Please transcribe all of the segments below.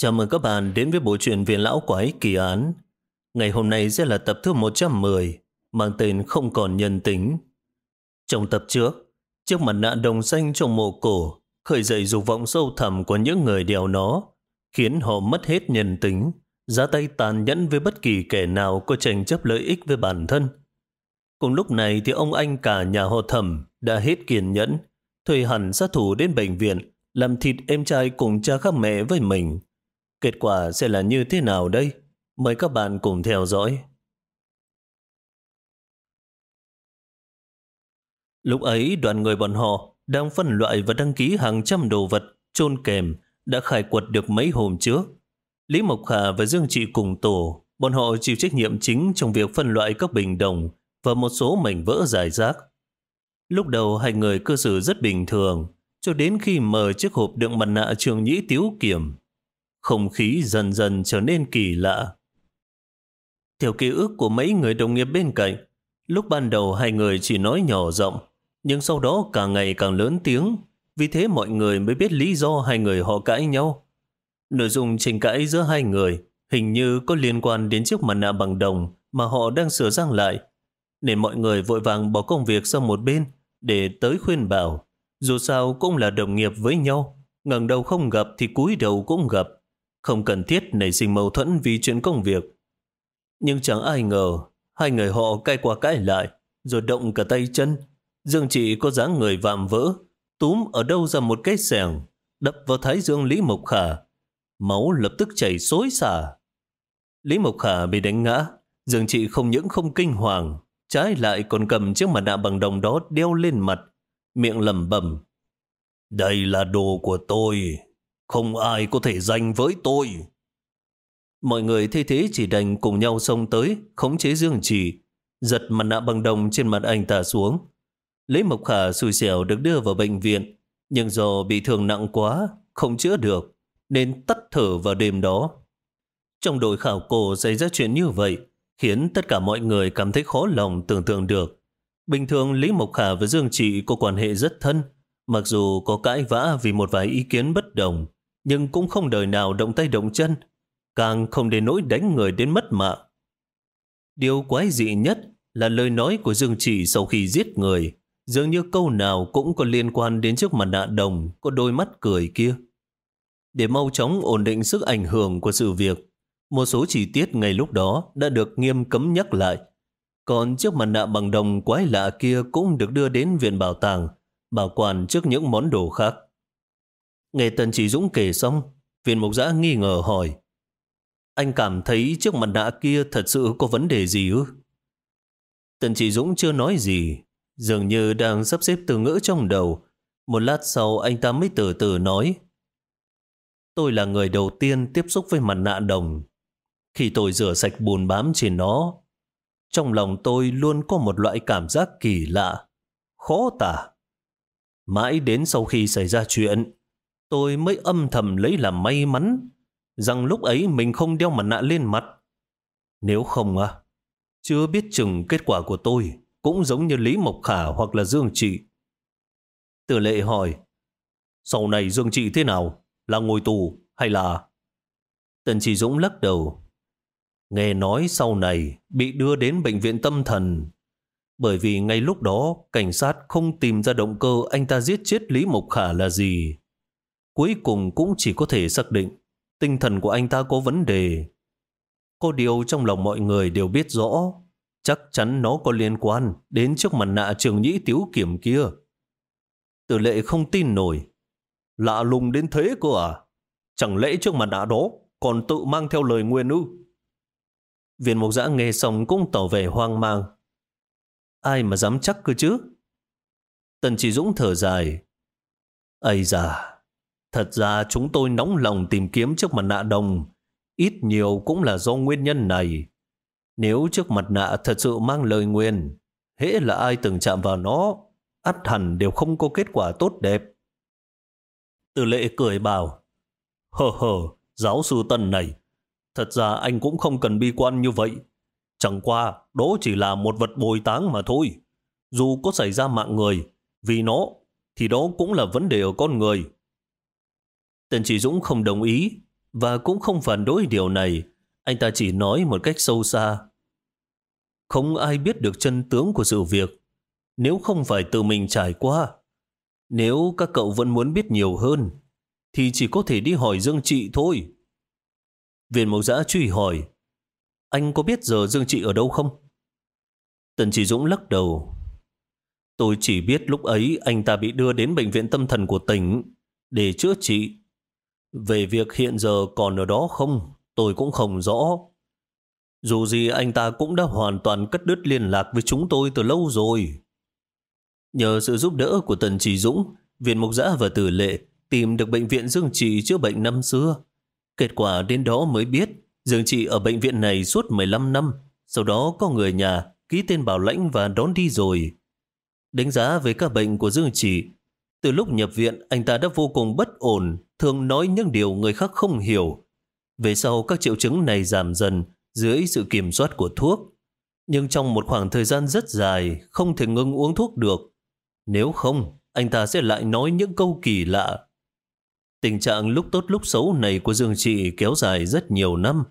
Chào mừng các bạn đến với bộ truyện Viên Lão Quái Kỳ Án. Ngày hôm nay sẽ là tập thứ 110, mang tên Không Còn Nhân Tính. Trong tập trước, chiếc mặt nạ đồng xanh trong mộ cổ khởi dậy dục vọng sâu thẳm của những người đeo nó, khiến họ mất hết nhân tính, ra tay tàn nhẫn với bất kỳ kẻ nào có tranh chấp lợi ích với bản thân. Cùng lúc này thì ông anh cả nhà họ thẩm đã hết kiên nhẫn, thuê hẳn sát thủ đến bệnh viện làm thịt em trai cùng cha khác mẹ với mình. Kết quả sẽ là như thế nào đây? Mời các bạn cùng theo dõi. Lúc ấy đoàn người bọn họ đang phân loại và đăng ký hàng trăm đồ vật chôn kèm đã khai quật được mấy hôm trước. Lý Mộc Khả và Dương Trị cùng tổ, bọn họ chịu trách nhiệm chính trong việc phân loại các bình đồng và một số mảnh vỡ giải rác. Lúc đầu hai người cơ xử rất bình thường, cho đến khi mở chiếc hộp đựng mặt nạ trường nhĩ tiếu kiểm. Không khí dần dần trở nên kỳ lạ. Theo ký ức của mấy người đồng nghiệp bên cạnh, lúc ban đầu hai người chỉ nói nhỏ giọng, nhưng sau đó càng ngày càng lớn tiếng, vì thế mọi người mới biết lý do hai người họ cãi nhau. Nội dung tranh cãi giữa hai người hình như có liên quan đến chiếc mặt nạ bằng đồng mà họ đang sửa sang lại, nên mọi người vội vàng bỏ công việc sang một bên để tới khuyên bảo. Dù sao cũng là đồng nghiệp với nhau, ngẩng đầu không gặp thì cúi đầu cũng gặp. Không cần thiết nảy sinh mâu thuẫn vì chuyện công việc. Nhưng chẳng ai ngờ, hai người họ cay qua cãi lại, rồi động cả tay chân. Dương chị có dáng người vạm vỡ, túm ở đâu ra một cái sẻng, đập vào thái dương Lý Mộc Khả. Máu lập tức chảy xối xả. Lý Mộc Khả bị đánh ngã, Dương chị không những không kinh hoàng, trái lại còn cầm chiếc mặt nạ bằng đồng đó đeo lên mặt, miệng lẩm bẩm. Đây là đồ của tôi, không ai có thể giành với tôi. Mọi người thế thế chỉ đành cùng nhau xông tới, khống chế Dương Chỉ, giật mặt nạ bằng đồng trên mặt anh ta xuống. Lý Mộc Khả xui xẻo được đưa vào bệnh viện, nhưng do bị thương nặng quá, không chữa được, nên tắt thở vào đêm đó. Trong đội khảo cổ xảy ra chuyện như vậy, khiến tất cả mọi người cảm thấy khó lòng tưởng tượng được. Bình thường Lý Mộc Khả và Dương Trị có quan hệ rất thân, mặc dù có cãi vã vì một vài ý kiến bất đồng, nhưng cũng không đời nào động tay động chân, càng không đến nỗi đánh người đến mất mạng. Điều quái dị nhất là lời nói của Dương Chỉ sau khi giết người, dường như câu nào cũng có liên quan đến chiếc mặt nạ đồng có đôi mắt cười kia. Để mau chóng ổn định sức ảnh hưởng của sự việc, một số chi tiết ngay lúc đó đã được nghiêm cấm nhắc lại. Còn chiếc mặt nạ bằng đồng quái lạ kia cũng được đưa đến viện bảo tàng, bảo quản trước những món đồ khác. Nghe Tần Chỉ Dũng kể xong, viên mục giã nghi ngờ hỏi. Anh cảm thấy chiếc mặt nạ kia thật sự có vấn đề gì ư? Tần Chỉ Dũng chưa nói gì, dường như đang sắp xếp từ ngữ trong đầu. Một lát sau anh ta mới từ từ nói. Tôi là người đầu tiên tiếp xúc với mặt nạ đồng. Khi tôi rửa sạch bùn bám trên nó, trong lòng tôi luôn có một loại cảm giác kỳ lạ, khó tả. Mãi đến sau khi xảy ra chuyện, tôi mới âm thầm lấy làm may mắn rằng lúc ấy mình không đeo mặt nạ lên mặt. Nếu không à, chưa biết chừng kết quả của tôi cũng giống như Lý Mộc Khả hoặc là Dương Trị. Tử lệ hỏi, sau này Dương Trị thế nào? Là ngồi tù hay là... Tần Chỉ Dũng lắc đầu. Nghe nói sau này bị đưa đến bệnh viện tâm thần bởi vì ngay lúc đó cảnh sát không tìm ra động cơ anh ta giết chết Lý Mộc Khả là gì. Cuối cùng cũng chỉ có thể xác định tinh thần của anh ta có vấn đề. Có điều trong lòng mọi người đều biết rõ chắc chắn nó có liên quan đến chiếc mặt nạ trường nhĩ tiếu kiểm kia. Tử lệ không tin nổi. Lạ lùng đến thế cơ à? Chẳng lẽ chiếc mặt nạ đó còn tự mang theo lời nguyên ư? Viên mục giã nghe xong cũng tỏ vẻ hoang mang. Ai mà dám chắc cơ chứ? Tần chỉ dũng thở dài. Ây da, thật ra chúng tôi nóng lòng tìm kiếm chiếc mặt nạ đồng. Ít nhiều cũng là do nguyên nhân này. Nếu chiếc mặt nạ thật sự mang lời nguyên, hễ là ai từng chạm vào nó, ắt hẳn đều không có kết quả tốt đẹp. Từ lệ cười bảo, hờ hờ, giáo sư Tần này, thật ra anh cũng không cần bi quan như vậy. Chẳng qua, đó chỉ là một vật bồi táng mà thôi. Dù có xảy ra mạng người, vì nó, thì đó cũng là vấn đề ở con người. Tần Chỉ Dũng không đồng ý. và cũng không phản đối điều này. Anh ta chỉ nói một cách sâu xa. Không ai biết được chân tướng của sự việc nếu không phải tự mình trải qua. Nếu các cậu vẫn muốn biết nhiều hơn, thì chỉ có thể đi hỏi Dương Trị thôi. Viên mộc giã truy hỏi, anh có biết giờ Dương Trị ở đâu không? Tần Chỉ Dũng lắc đầu. Tôi chỉ biết lúc ấy anh ta bị đưa đến bệnh viện tâm thần của tỉnh để chữa trị. Về việc hiện giờ còn ở đó không, tôi cũng không rõ. Dù gì anh ta cũng đã hoàn toàn cắt đứt liên lạc với chúng tôi từ lâu rồi. Nhờ sự giúp đỡ của Tần Chỉ Dũng, Viện Mộc Giã và Tử Lệ tìm được bệnh viện Dương Trị chữa bệnh năm xưa. Kết quả đến đó mới biết Dương Trị ở bệnh viện này suốt 15 năm, sau đó có người nhà ký tên bảo lãnh và đón đi rồi. Đánh giá về các bệnh của Dương Trị, từ lúc nhập viện anh ta đã vô cùng bất ổn, thường nói những điều người khác không hiểu. Về sau các triệu chứng này giảm dần dưới sự kiểm soát của thuốc. Nhưng trong một khoảng thời gian rất dài không thể ngừng uống thuốc được. Nếu không, anh ta sẽ lại nói những câu kỳ lạ. Tình trạng lúc tốt lúc xấu này của Dương Trị kéo dài rất nhiều năm.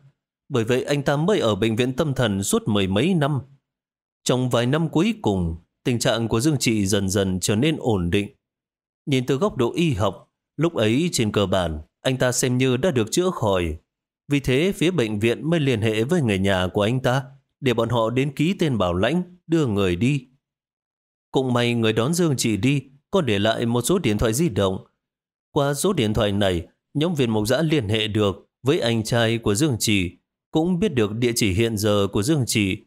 Bởi vậy anh ta mới ở bệnh viện tâm thần suốt mười mấy năm. Trong vài năm cuối cùng, tình trạng của Dương Trị dần dần trở nên ổn định. Nhìn từ góc độ y học, lúc ấy trên cơ bản, anh ta xem như đã được chữa khỏi. Vì thế, phía bệnh viện mới liên hệ với người nhà của anh ta để bọn họ đến ký tên bảo lãnh, đưa người đi. Cũng may người đón Dương Chỉ đi còn để lại một số điện thoại di động. Qua số điện thoại này, nhóm viên mộc giã liên hệ được với anh trai của Dương Chỉ cũng biết được địa chỉ hiện giờ của Dương Chỉ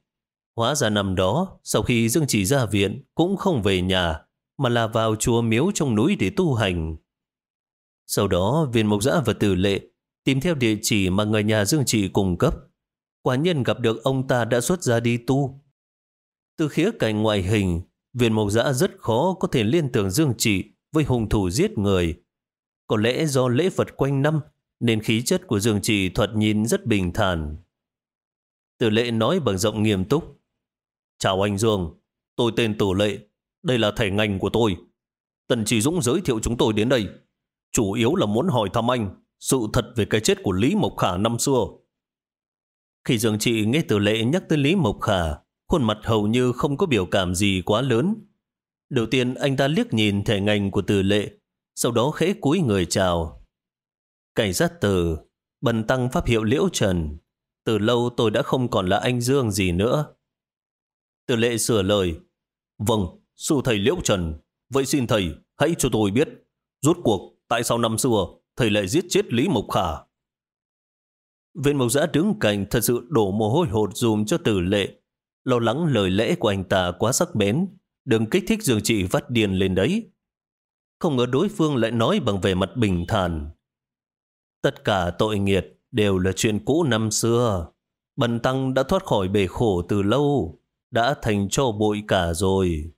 Hóa ra năm đó, sau khi Dương Chỉ ra viện, cũng không về nhà, mà là vào chùa miếu trong núi để tu hành. Sau đó, viên mộc giã và tử lệ tìm theo địa chỉ mà người nhà Dương Trị cung cấp. Quả nhân gặp được ông ta đã xuất ra đi tu. Từ khía cạnh ngoại hình, viên mộc giã rất khó có thể liên tưởng Dương Trị với hung thủ giết người. Có lẽ do lễ Phật quanh năm nên khí chất của Dương Trị thoạt nhìn rất bình thản. Tử lệ nói bằng giọng nghiêm túc. Chào anh Dương, tôi tên Tử lệ, đây là thẻ ngành của tôi. Tần Chỉ Dũng giới thiệu chúng tôi đến đây. Chủ yếu là muốn hỏi thăm anh sự thật về cái chết của Lý Mộc Khả năm xưa. Khi Dương Trị nghe Từ lệ nhắc tới Lý Mộc Khả, khuôn mặt hầu như không có biểu cảm gì quá lớn. Đầu tiên anh ta liếc nhìn thẻ ngành của Từ lệ, sau đó khẽ cúi người chào. Cảnh sát từ, bần tăng pháp hiệu Liễu Trần. Từ lâu tôi đã không còn là anh Dương gì nữa. Từ lệ sửa lời. Vâng, sư thầy Liễu Trần. Vậy xin thầy, hãy cho tôi biết. Rốt cuộc, tại sao năm xưa thầy lại giết chết Lý Mộc Khả? Viên mộc giã đứng cạnh thật sự đổ mồ hôi hột dùm cho tử lệ. Lo lắng lời lẽ của anh ta quá sắc bén. Đừng kích thích dường Trị vắt điền lên đấy. Không ngờ đối phương lại nói bằng vẻ mặt bình thản. Tất cả tội nghiệt đều là chuyện cũ năm xưa. Bần tăng đã thoát khỏi bể khổ từ lâu, đã thành cho bội cả rồi.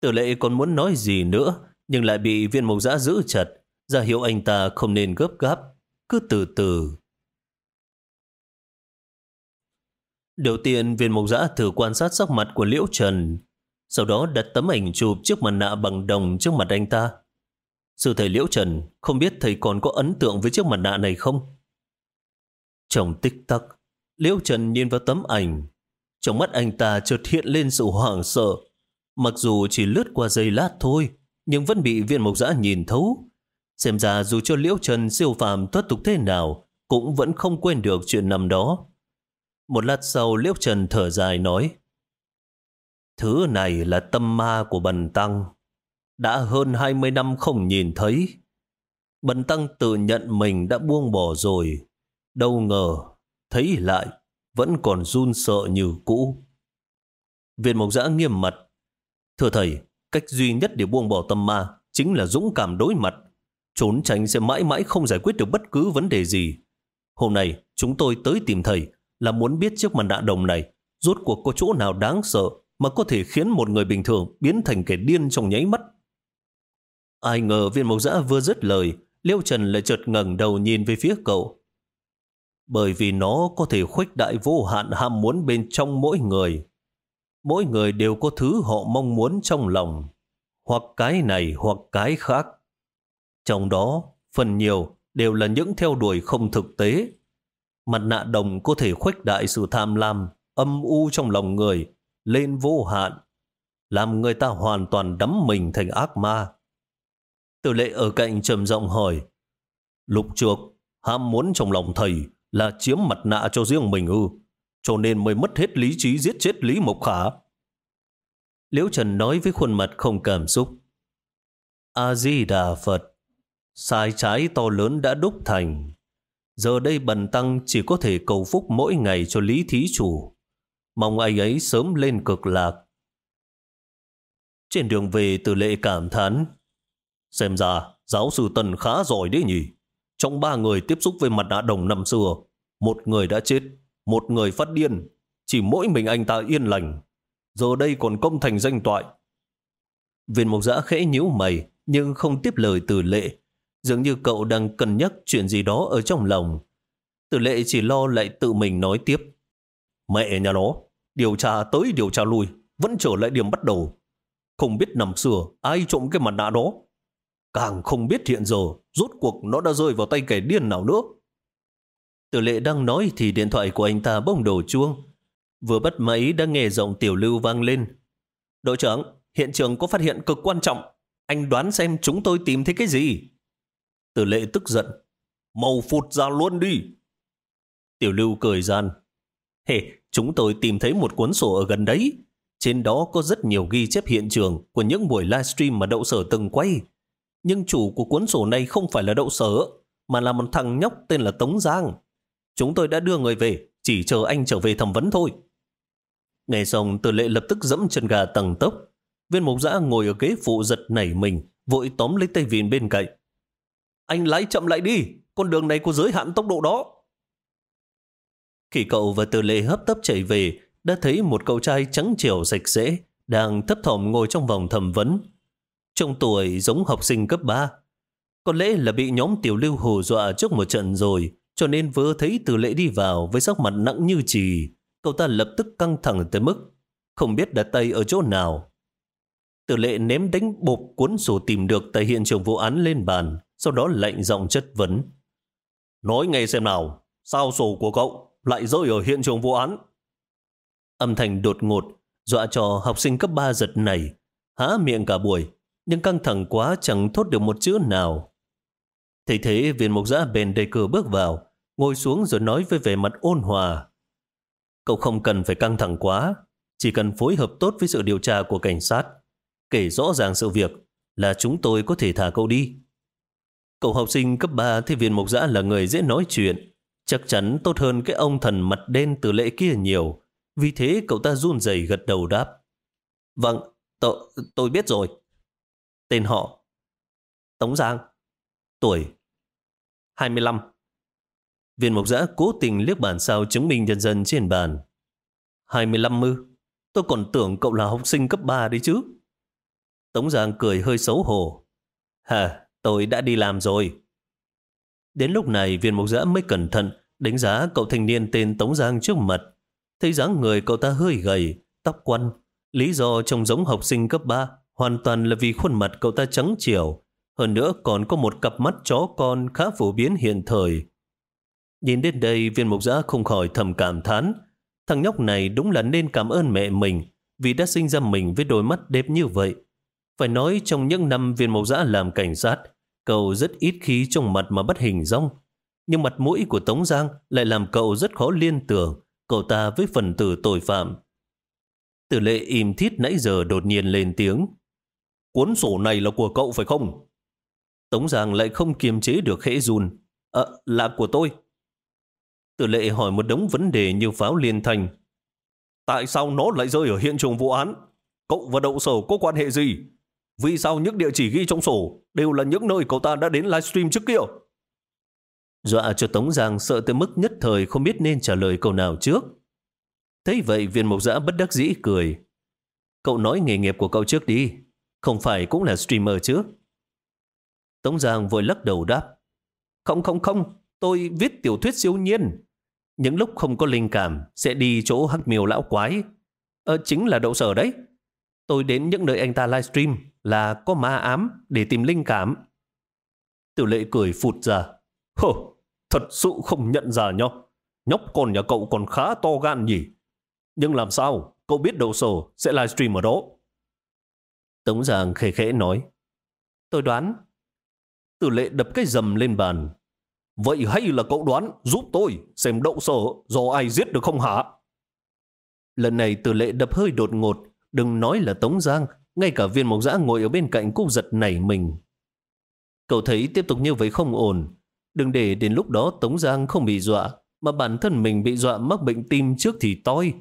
Tử lệ còn muốn nói gì nữa, nhưng lại bị viên mộc giã giữ chặt, ra hiệu anh ta không nên gấp gáp, cứ từ từ. Đầu tiên, viên mộc giã thử quan sát sắc mặt của Liễu Trần, sau đó đặt tấm ảnh chụp trước mặt nạ bằng đồng trước mặt anh ta. Sư thầy Liễu Trần không biết thầy còn có ấn tượng với chiếc mặt nạ này không? Trong tích tắc, Liễu Trần nhìn vào tấm ảnh. Trong mắt anh ta chợt hiện lên sự hoảng sợ. Mặc dù chỉ lướt qua giây lát thôi, nhưng vẫn bị viên mộc giã nhìn thấu. Xem ra dù cho Liễu Trần siêu phàm thoát tục thế nào, cũng vẫn không quên được chuyện năm đó. Một lát sau Liễu Trần thở dài nói Thứ này là tâm ma của Bần Tăng. Đã hơn 20 năm không nhìn thấy. Bần Tăng tự nhận mình đã buông bỏ rồi. Đâu ngờ, thấy lại, vẫn còn run sợ như cũ. Viện mộc giã nghiêm mặt. Thưa thầy, cách duy nhất để buông bỏ tâm ma chính là dũng cảm đối mặt. Trốn tránh sẽ mãi mãi không giải quyết được bất cứ vấn đề gì. Hôm nay, chúng tôi tới tìm thầy là muốn biết chiếc mặt nạ đồng này rốt cuộc có chỗ nào đáng sợ mà có thể khiến một người bình thường biến thành kẻ điên trong nháy mắt. Ai ngờ viên mộc giã vừa dứt lời, Liêu Trần lại chợt ngẩng đầu nhìn về phía cậu. Bởi vì nó có thể khuếch đại vô hạn ham muốn bên trong mỗi người. Mỗi người đều có thứ họ mong muốn trong lòng, hoặc cái này hoặc cái khác. Trong đó, phần nhiều đều là những theo đuổi không thực tế. Mặt nạ đồng có thể khuếch đại sự tham lam, âm u trong lòng người, lên vô hạn, làm người ta hoàn toàn đắm mình thành ác ma. Tử lệ ở cạnh trầm giọng hỏi, Lục trược, ham muốn trong lòng thầy là chiếm mặt nạ cho riêng mình ư, cho nên mới mất hết lý trí giết chết Lý Mộc Khả. Liễu Trần nói với khuôn mặt không cảm xúc. A-di-đà Phật, sai trái to lớn đã đúc thành. Giờ đây bần tăng chỉ có thể cầu phúc mỗi ngày cho Lý Thí Chủ. Mong anh ấy sớm lên cực lạc. Trên đường về từ lệ cảm thán. Xem ra, giáo sư Tần khá giỏi đấy nhỉ. Trong ba người tiếp xúc với mặt nạ đồng năm xưa, một người đã chết, một người phát điên. Chỉ mỗi mình anh ta yên lành. Giờ đây còn công thành danh toại. Viên mộc giã khẽ nhíu mày, nhưng không tiếp lời từ lệ. Dường như cậu đang cân nhắc chuyện gì đó ở trong lòng. Từ lệ chỉ lo lại tự mình nói tiếp. Mẹ nhà nó, điều tra tới điều tra lui, vẫn trở lại điểm bắt đầu. Không biết năm xưa ai trộm cái mặt nạ đó. Càng không biết hiện giờ rốt cuộc nó đã rơi vào tay kẻ điên nào nữa. Tử lệ đang nói thì điện thoại của anh ta bỗng đổ chuông. Vừa bắt máy đã nghe giọng tiểu lưu vang lên. Đội trưởng, hiện trường có phát hiện cực quan trọng. Anh đoán xem chúng tôi tìm thấy cái gì? Tử lệ tức giận. Màu phụt ra luôn đi. Tiểu lưu cười gian. Hề, chúng tôi tìm thấy một cuốn sổ ở gần đấy. Trên đó có rất nhiều ghi chép hiện trường của những buổi livestream mà đậu sở từng quay. Nhưng chủ của cuốn sổ này không phải là đậu sở, mà là một thằng nhóc tên là Tống Giang. Chúng tôi đã đưa người về, chỉ chờ anh trở về thẩm vấn thôi. Nghe xong từ lệ lập tức dẫm chân gà tầng tốc. Viên mục giã ngồi ở ghế phụ giật nảy mình, vội tóm lấy tay vịn bên cạnh. Anh lái chậm lại đi, con đường này có giới hạn tốc độ đó. Khi cậu và từ lệ hấp tấp chạy về, đã thấy một cậu trai trắng trẻo sạch sẽ, đang thấp thỏm ngồi trong vòng thẩm vấn. Trong tuổi giống học sinh cấp 3. Có lẽ là bị nhóm tiểu lưu hù dọa trước một trận rồi, cho nên vừa thấy từ lệ đi vào với sắc mặt nặng như trì, cậu ta lập tức căng thẳng tới mức không biết đặt tay ở chỗ nào. Từ lệ ném đánh bộp cuốn sổ tìm được tại hiện trường vụ án lên bàn, sau đó lạnh giọng chất vấn. Nói nghe xem nào, sao sổ của cậu lại rơi ở hiện trường vụ án? Âm thanh đột ngột, dọa cho học sinh cấp 3 giật này, há miệng cả buổi, nhưng căng thẳng quá chẳng thốt được một chữ nào. Thấy thế viên mục giã bền đầy cửa bước vào, ngồi xuống rồi nói với vẻ mặt ôn hòa. Cậu không cần phải căng thẳng quá, chỉ cần phối hợp tốt với sự điều tra của cảnh sát. Kể rõ ràng sự việc là chúng tôi có thể thả cậu đi. Cậu học sinh cấp 3 thì viên mục giã là người dễ nói chuyện, chắc chắn tốt hơn cái ông thần mặt đen từ lệ kia nhiều. Vì thế cậu ta run rẩy gật đầu đáp. Vâng, tôi, tôi biết rồi. Tên họ Tống Giang Tuổi 25 Viên mộc giã cố tình liếc bản sao chứng minh nhân dân trên bàn. 25 mư. Tôi còn tưởng cậu là học sinh cấp 3 đấy chứ. Tống Giang cười hơi xấu hổ. Hà, tôi đã đi làm rồi. Đến lúc này viên mộc giã mới cẩn thận đánh giá cậu thanh niên tên Tống Giang trước mặt. Thấy dáng người cậu ta hơi gầy, tóc quăn. Lý do trông giống học sinh cấp 3 hoàn toàn là vì khuôn mặt cậu ta trắng chiều. Hơn nữa còn có một cặp mắt chó con khá phổ biến hiện thời. Nhìn đến đây viên mục giã không khỏi thầm cảm thán. Thằng nhóc này đúng là nên cảm ơn mẹ mình vì đã sinh ra mình với đôi mắt đẹp như vậy. Phải nói trong những năm viên mục giã làm cảnh sát, cậu rất ít khí trong mặt mà bất hình rong. Nhưng mặt mũi của Tống Giang lại làm cậu rất khó liên tưởng cậu ta với phần tử tội phạm. Tử lệ im thít nãy giờ đột nhiên lên tiếng. Cuốn sổ này là của cậu phải không? Tống Giang lại không kiềm chế được khẽ run. Ờ, là của tôi. Tử lệ hỏi một đống vấn đề như pháo liên thành. Tại sao nó lại rơi ở hiện trường vụ án? Cậu và đậu sở có quan hệ gì? Vì sao những địa chỉ ghi trong sổ đều là những nơi cậu ta đã đến livestream trước kia? Dọa cho Tống Giang sợ tới mức nhất thời không biết nên trả lời câu nào trước. Thấy vậy viên mộc giã bất đắc dĩ cười. Cậu nói nghề nghiệp của cậu trước đi. Không phải cũng là streamer chứ? Tống Giang vội lắc đầu đáp. Không không không, tôi viết tiểu thuyết siêu nhiên. Những lúc không có linh cảm sẽ đi chỗ hắc miều lão quái. Ờ, chính là đậu sở đấy. Tôi đến những nơi anh ta livestream là có ma ám để tìm linh cảm. Tiểu lệ cười phụt ra. Hờ, thật sự không nhận ra nhóc. Nhóc con nhà cậu còn khá to gan nhỉ. Nhưng làm sao cậu biết đậu sở sẽ livestream ở đó? Tống Giang khẽ khẽ nói. Tôi đoán. Tử lệ đập cái dầm lên bàn. Vậy hay là cậu đoán giúp tôi xem đậu sở do ai giết được không hả? Lần này tử lệ đập hơi đột ngột. Đừng nói là Tống Giang. Ngay cả viên mộc giã ngồi ở bên cạnh cũng giật nảy mình. Cậu thấy tiếp tục như vậy không ổn. Đừng để đến lúc đó Tống Giang không bị dọa, mà bản thân mình bị dọa mắc bệnh tim trước thì toi.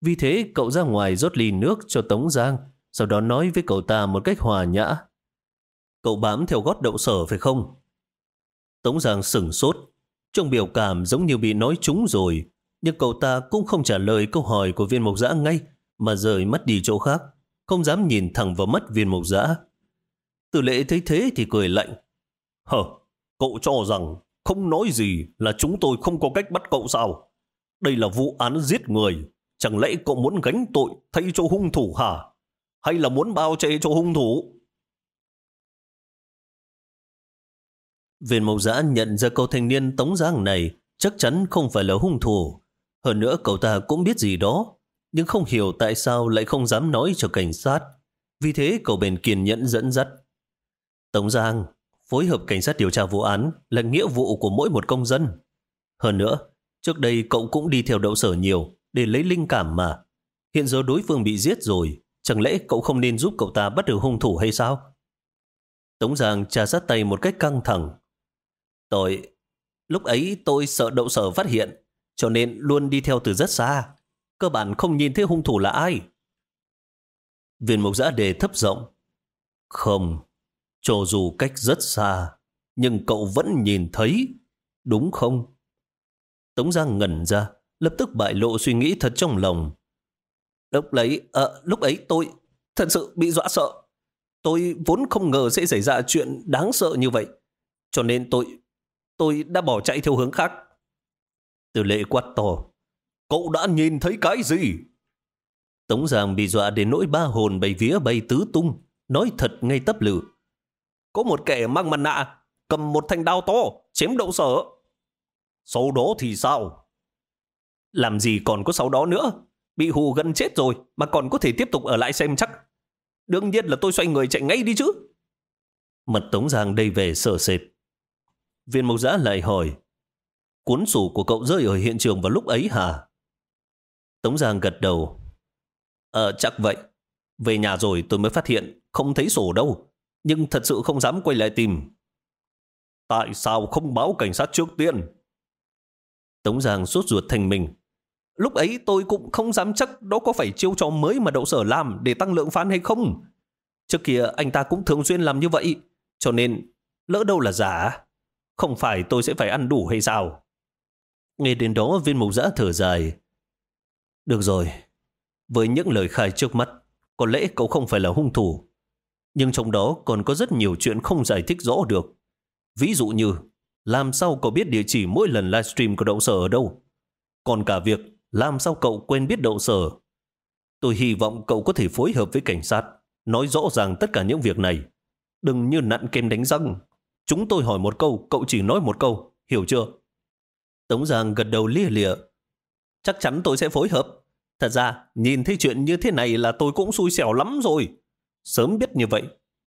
Vì thế cậu ra ngoài rót ly nước cho Tống Giang, sau đó nói với cậu ta một cách hòa nhã. Cậu bám theo gót đậu sở phải không? Tống Giang sửng sốt, trong biểu cảm giống như bị nói trúng rồi, nhưng cậu ta cũng không trả lời câu hỏi của viên mộc giã ngay, mà rời mắt đi chỗ khác, không dám nhìn thẳng vào mắt viên mộc giã. Tử lệ thấy thế thì cười lạnh. Hờ, cậu cho rằng không nói gì là chúng tôi không có cách bắt cậu sao? Đây là vụ án giết người. Chẳng lẽ cậu muốn gánh tội thay cho hung thủ hả? Hay là muốn bao che cho hung thủ? Viên mộc giã nhận ra cậu thanh niên tống giang này chắc chắn không phải là hung thủ. Hơn nữa cậu ta cũng biết gì đó, nhưng không hiểu tại sao lại không dám nói cho cảnh sát. Vì thế cậu bền kiên nhẫn dẫn dắt. Tống Giang, phối hợp cảnh sát điều tra vụ án là nghĩa vụ của mỗi một công dân. Hơn nữa, trước đây cậu cũng đi theo đậu sở nhiều để lấy linh cảm mà. Hiện giờ đối phương bị giết rồi, chẳng lẽ cậu không nên giúp cậu ta bắt được hung thủ hay sao? Tống Giang trà sát tay một cách căng thẳng. Tôi, lúc ấy tôi sợ đậu sở phát hiện, cho nên luôn đi theo từ rất xa. Cơ bản không nhìn thấy hung thủ là ai. Viên mục giã đề thấp rộng Không, cho dù cách rất xa, nhưng cậu vẫn nhìn thấy, đúng không? Tống Giang ngẩn ra, lập tức bại lộ suy nghĩ thật trong lòng. Lúc ấy, à, ờ, lúc ấy tôi thật sự bị dọa sợ. Tôi vốn không ngờ sẽ xảy ra chuyện đáng sợ như vậy. Cho nên tôi, tôi đã bỏ chạy theo hướng khác. Từ lệ quát to. Cậu đã nhìn thấy cái gì? Tống Giang bị dọa đến nỗi ba hồn bay vía bay tứ tung, nói thật ngay tấp lử. Có một kẻ mang mặt nạ, cầm một thanh đao to, chém đậu sở. Sau đó thì sao? Làm gì còn có sau đó nữa? Bị hù gần chết rồi mà còn có thể tiếp tục ở lại xem chắc. Đương nhiên là tôi xoay người chạy ngay đi chứ. Mật Tống Giang đây về sợ sệt. Viên mộc giã lại hỏi, cuốn sổ của cậu rơi ở hiện trường vào lúc ấy hả? Tống Giang gật đầu. Ờ, chắc vậy. Về nhà rồi tôi mới phát hiện không thấy sổ đâu nhưng thật sự không dám quay lại tìm. Tại sao không báo cảnh sát trước tiên? Tống Giang sốt ruột thành mình. Lúc ấy tôi cũng không dám chắc đó có phải chiêu trò mới mà đậu sở làm để tăng lượng fan hay không. Trước kia anh ta cũng thường xuyên làm như vậy, cho nên lỡ đâu là giả. Không phải tôi sẽ phải ăn đủ hay sao? Nghe đến đó viên mục giã thở dài. Được rồi, với những lời khai trước mắt, có lẽ cậu không phải là hung thủ. Nhưng trong đó còn có rất nhiều chuyện không giải thích rõ được. Ví dụ như, làm sao cậu biết địa chỉ mỗi lần livestream của đậu sở ở đâu? Còn cả việc, làm sao cậu quên biết đậu sở? Tôi hy vọng cậu có thể phối hợp với cảnh sát, nói rõ ràng tất cả những việc này. Đừng như nặn kem đánh răng. Chúng tôi hỏi một câu, cậu chỉ nói một câu, hiểu chưa? Tống Giang gật đầu lia lịa. Chắc chắn tôi sẽ phối hợp. Thật ra, nhìn thấy chuyện như thế này là tôi cũng xui xẻo lắm rồi. Sớm biết như vậy,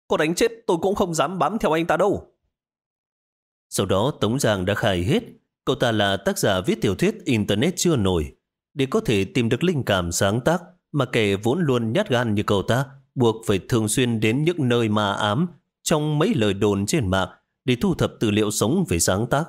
có đánh chết tôi cũng không dám bám theo anh ta đâu. Sau đó Tống Giang đã khai hết, cậu ta là tác giả viết tiểu thuyết Internet chưa nổi. Để có thể tìm được linh cảm sáng tác, mà kẻ vốn luôn nhát gan như cậu ta, buộc phải thường xuyên đến những nơi ma ám trong mấy lời đồn trên mạng để thu thập tư liệu sống về sáng tác.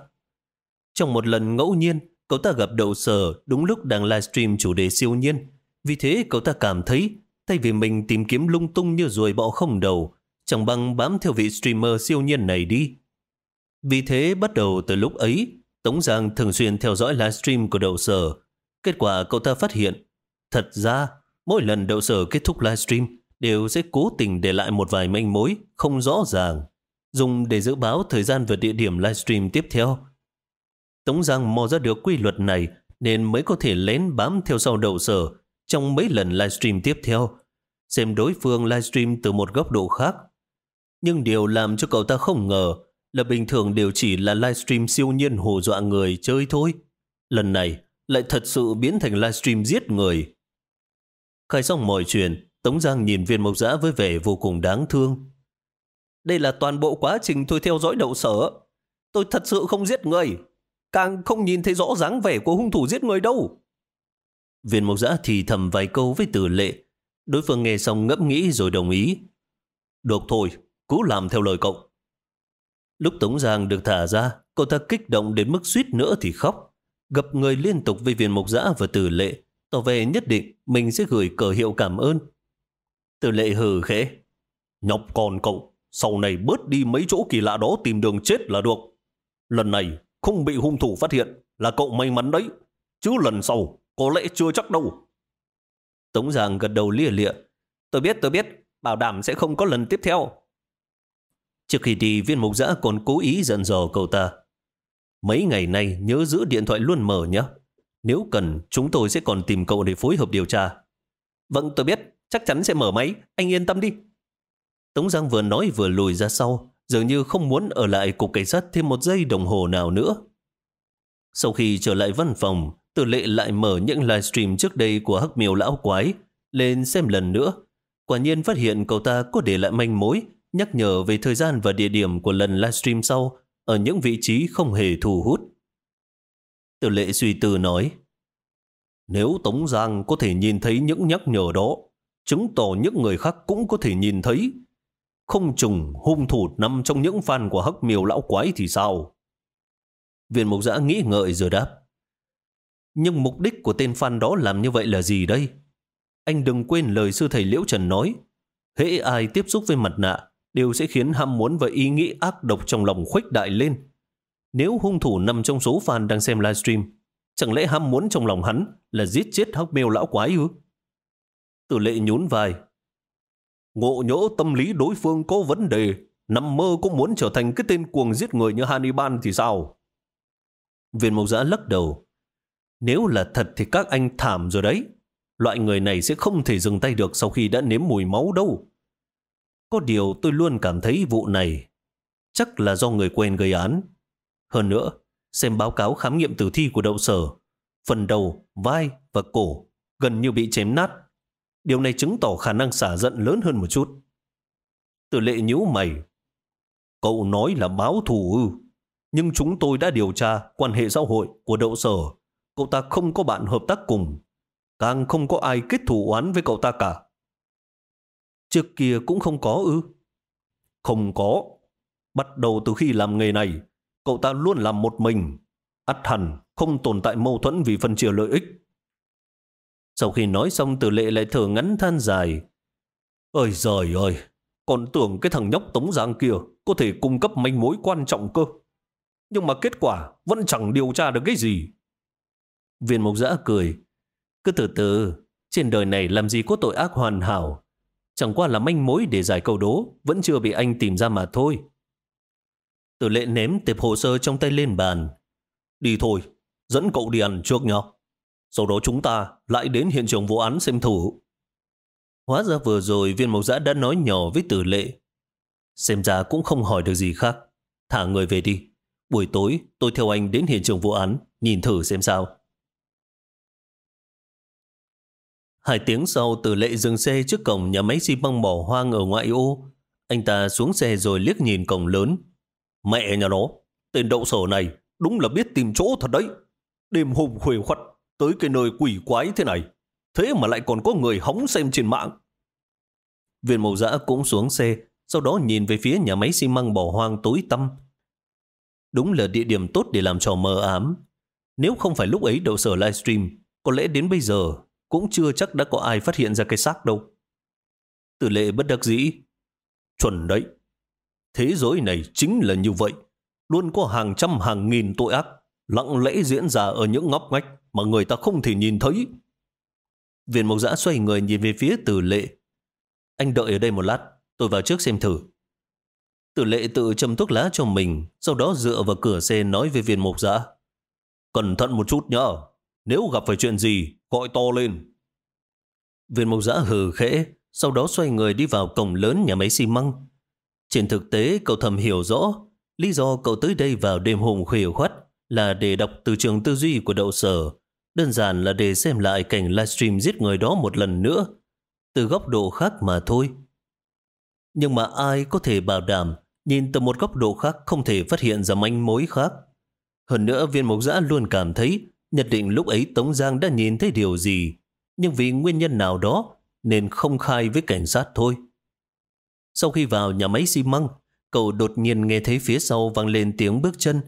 Trong một lần ngẫu nhiên, cậu ta gặp đậu sở đúng lúc đang livestream chủ đề siêu nhiên. Vì thế cậu ta cảm thấy Thay vì mình tìm kiếm lung tung như ruồi bọ không đầu, chẳng bằng bám theo vị streamer siêu nhiên này đi. Vì thế bắt đầu từ lúc ấy, Tống Giang thường xuyên theo dõi livestream của đậu sở. Kết quả cậu ta phát hiện, thật ra mỗi lần đậu sở kết thúc livestream đều sẽ cố tình để lại một vài manh mối không rõ ràng, dùng để dự báo thời gian và địa điểm livestream tiếp theo. Tống Giang mò ra được quy luật này nên mới có thể lén bám theo sau đầu sở trong mấy lần livestream tiếp theo, xem đối phương livestream từ một góc độ khác. Nhưng điều làm cho cậu ta không ngờ là bình thường đều chỉ là livestream siêu nhiên hù dọa người chơi thôi. Lần này lại thật sự biến thành livestream giết người. Khai xong mọi chuyện, Tống Giang nhìn viên mộc giã với vẻ vô cùng đáng thương. Đây là toàn bộ quá trình tôi theo dõi đậu sở. Tôi thật sự không giết người. Càng không nhìn thấy rõ dáng vẻ của hung thủ giết người đâu. Viên mộc giã thì thầm vài câu với tử lệ. Đối phương nghe xong ngẫm nghĩ rồi đồng ý. Được thôi, cứ làm theo lời cậu. Lúc Tống Giang được thả ra, cô ta kích động đến mức suýt nữa thì khóc. Gặp người liên tục với viên mộc giã và tử lệ, tỏ vẻ nhất định mình sẽ gửi cờ hiệu cảm ơn. Tử lệ hừ khẽ. Nhọc con cậu, sau này bớt đi mấy chỗ kỳ lạ đó tìm đường chết là được. Lần này không bị hung thủ phát hiện là cậu may mắn đấy. Chứ lần sau có lẽ chưa chắc đâu. Tống Giang gật đầu lia lịa. Tôi biết, tôi biết, bảo đảm sẽ không có lần tiếp theo. Trước khi đi, viên mục giã còn cố ý dặn dò cậu ta. Mấy ngày nay nhớ giữ điện thoại luôn mở nhé. Nếu cần, chúng tôi sẽ còn tìm cậu để phối hợp điều tra. Vâng, tôi biết, chắc chắn sẽ mở máy, anh yên tâm đi. Tống Giang vừa nói vừa lùi ra sau, dường như không muốn ở lại cục cảnh sát thêm một giây đồng hồ nào nữa. Sau khi trở lại văn phòng, Tử lệ lại mở những livestream trước đây của hắc miêu lão quái lên xem lần nữa. Quả nhiên phát hiện cậu ta có để lại manh mối, nhắc nhở về thời gian và địa điểm của lần livestream sau ở những vị trí không hề thu hút. Tử lệ suy tư nói, nếu Tống Giang có thể nhìn thấy những nhắc nhở đó, chứng tỏ những người khác cũng có thể nhìn thấy. Không trùng hung thủ nằm trong những fan của hắc miêu lão quái thì sao? Viên mục giã nghĩ ngợi rồi đáp. Nhưng mục đích của tên fan đó làm như vậy là gì đây? Anh đừng quên lời sư thầy Liễu Trần nói. Hễ ai tiếp xúc với mặt nạ đều sẽ khiến ham muốn và ý nghĩ ác độc trong lòng khuếch đại lên. Nếu hung thủ nằm trong số fan đang xem livestream, chẳng lẽ ham muốn trong lòng hắn là giết chết hắc miêu lão quái ư? Tử lệ nhún vai. Ngộ nhỡ tâm lý đối phương có vấn đề, nằm mơ cũng muốn trở thành cái tên cuồng giết người như Hannibal thì sao? Viên mộc giã lắc đầu. Nếu là thật thì các anh thảm rồi đấy. Loại người này sẽ không thể dừng tay được sau khi đã nếm mùi máu đâu. Có điều tôi luôn cảm thấy vụ này chắc là do người quen gây án. Hơn nữa, xem báo cáo khám nghiệm tử thi của đậu sở, phần đầu, vai và cổ gần như bị chém nát. Điều này chứng tỏ khả năng xả giận lớn hơn một chút. Tử lệ nhíu mày. Cậu nói là báo thù ư. Nhưng chúng tôi đã điều tra quan hệ xã hội của đậu sở cậu ta không có bạn hợp tác cùng, càng không có ai kết thù oán với cậu ta cả. Trước kia cũng không có ư? Không có. Bắt đầu từ khi làm nghề này, cậu ta luôn làm một mình. ắt hẳn không tồn tại mâu thuẫn vì phân chia lợi ích. Sau khi nói xong Tử lệ lại thở ngắn than dài. Ơi giời ơi, còn tưởng cái thằng nhóc Tống Giang kia có thể cung cấp manh mối quan trọng cơ. Nhưng mà kết quả vẫn chẳng điều tra được cái gì. Viên mục giã cười. Cứ từ từ, trên đời này làm gì có tội ác hoàn hảo. Chẳng qua là manh mối để giải câu đố, vẫn chưa bị anh tìm ra mà thôi. Tử lệ ném tệp hồ sơ trong tay lên bàn. Đi thôi, dẫn cậu đi ăn trước nhá. Sau đó chúng ta lại đến hiện trường vụ án xem thử. Hóa ra vừa rồi viên mộc giã đã nói nhỏ với tử lệ. Xem ra cũng không hỏi được gì khác. Thả người về đi. Buổi tối tôi theo anh đến hiện trường vụ án, nhìn thử xem sao. Hai tiếng sau Tử lệ dừng xe trước cổng nhà máy xi băng bỏ hoang ở ngoại ô. Anh ta xuống xe rồi liếc nhìn cổng lớn. Mẹ nhà nó, tên đậu sở này đúng là biết tìm chỗ thật đấy. Đêm hôm khuya khuất tới cái nơi quỷ quái thế này. Thế mà lại còn có người hóng xem trên mạng. Viên mẫu giã cũng xuống xe, sau đó nhìn về phía nhà máy xi măng bỏ hoang tối tăm. Đúng là địa điểm tốt để làm trò mờ ám. Nếu không phải lúc ấy đậu sở livestream, có lẽ đến bây giờ cũng chưa chắc đã có ai phát hiện ra cái xác đâu. Tử lệ bất đắc dĩ. Chuẩn đấy. Thế giới này chính là như vậy. Luôn có hàng trăm hàng nghìn tội ác lặng lẽ diễn ra ở những ngóc ngách mà người ta không thể nhìn thấy. Viên mộc giã xoay người nhìn về phía tử lệ. Anh đợi ở đây một lát, tôi vào trước xem thử. Tử lệ tự châm thuốc lá cho mình, sau đó dựa vào cửa xe nói với viên mộc giã. Cẩn thận một chút nhá, nếu gặp phải chuyện gì, gọi to lên. Viên mộc giã hừ khẽ, sau đó xoay người đi vào cổng lớn nhà máy xi măng. Trên thực tế, cậu thầm hiểu rõ, Lý do cậu tới đây vào đêm hôm khuya khoắt là để đọc từ trường tư duy của đậu sở. Đơn giản là để xem lại cảnh livestream giết người đó một lần nữa. Từ góc độ khác mà thôi. Nhưng mà ai có thể bảo đảm nhìn từ một góc độ khác không thể phát hiện ra manh mối khác. Hơn nữa viên mộc giã luôn cảm thấy nhất định lúc ấy Tống Giang đã nhìn thấy điều gì, nhưng vì nguyên nhân nào đó nên không khai với cảnh sát thôi. Sau khi vào nhà máy xi măng, cậu đột nhiên nghe thấy phía sau vang lên tiếng bước chân.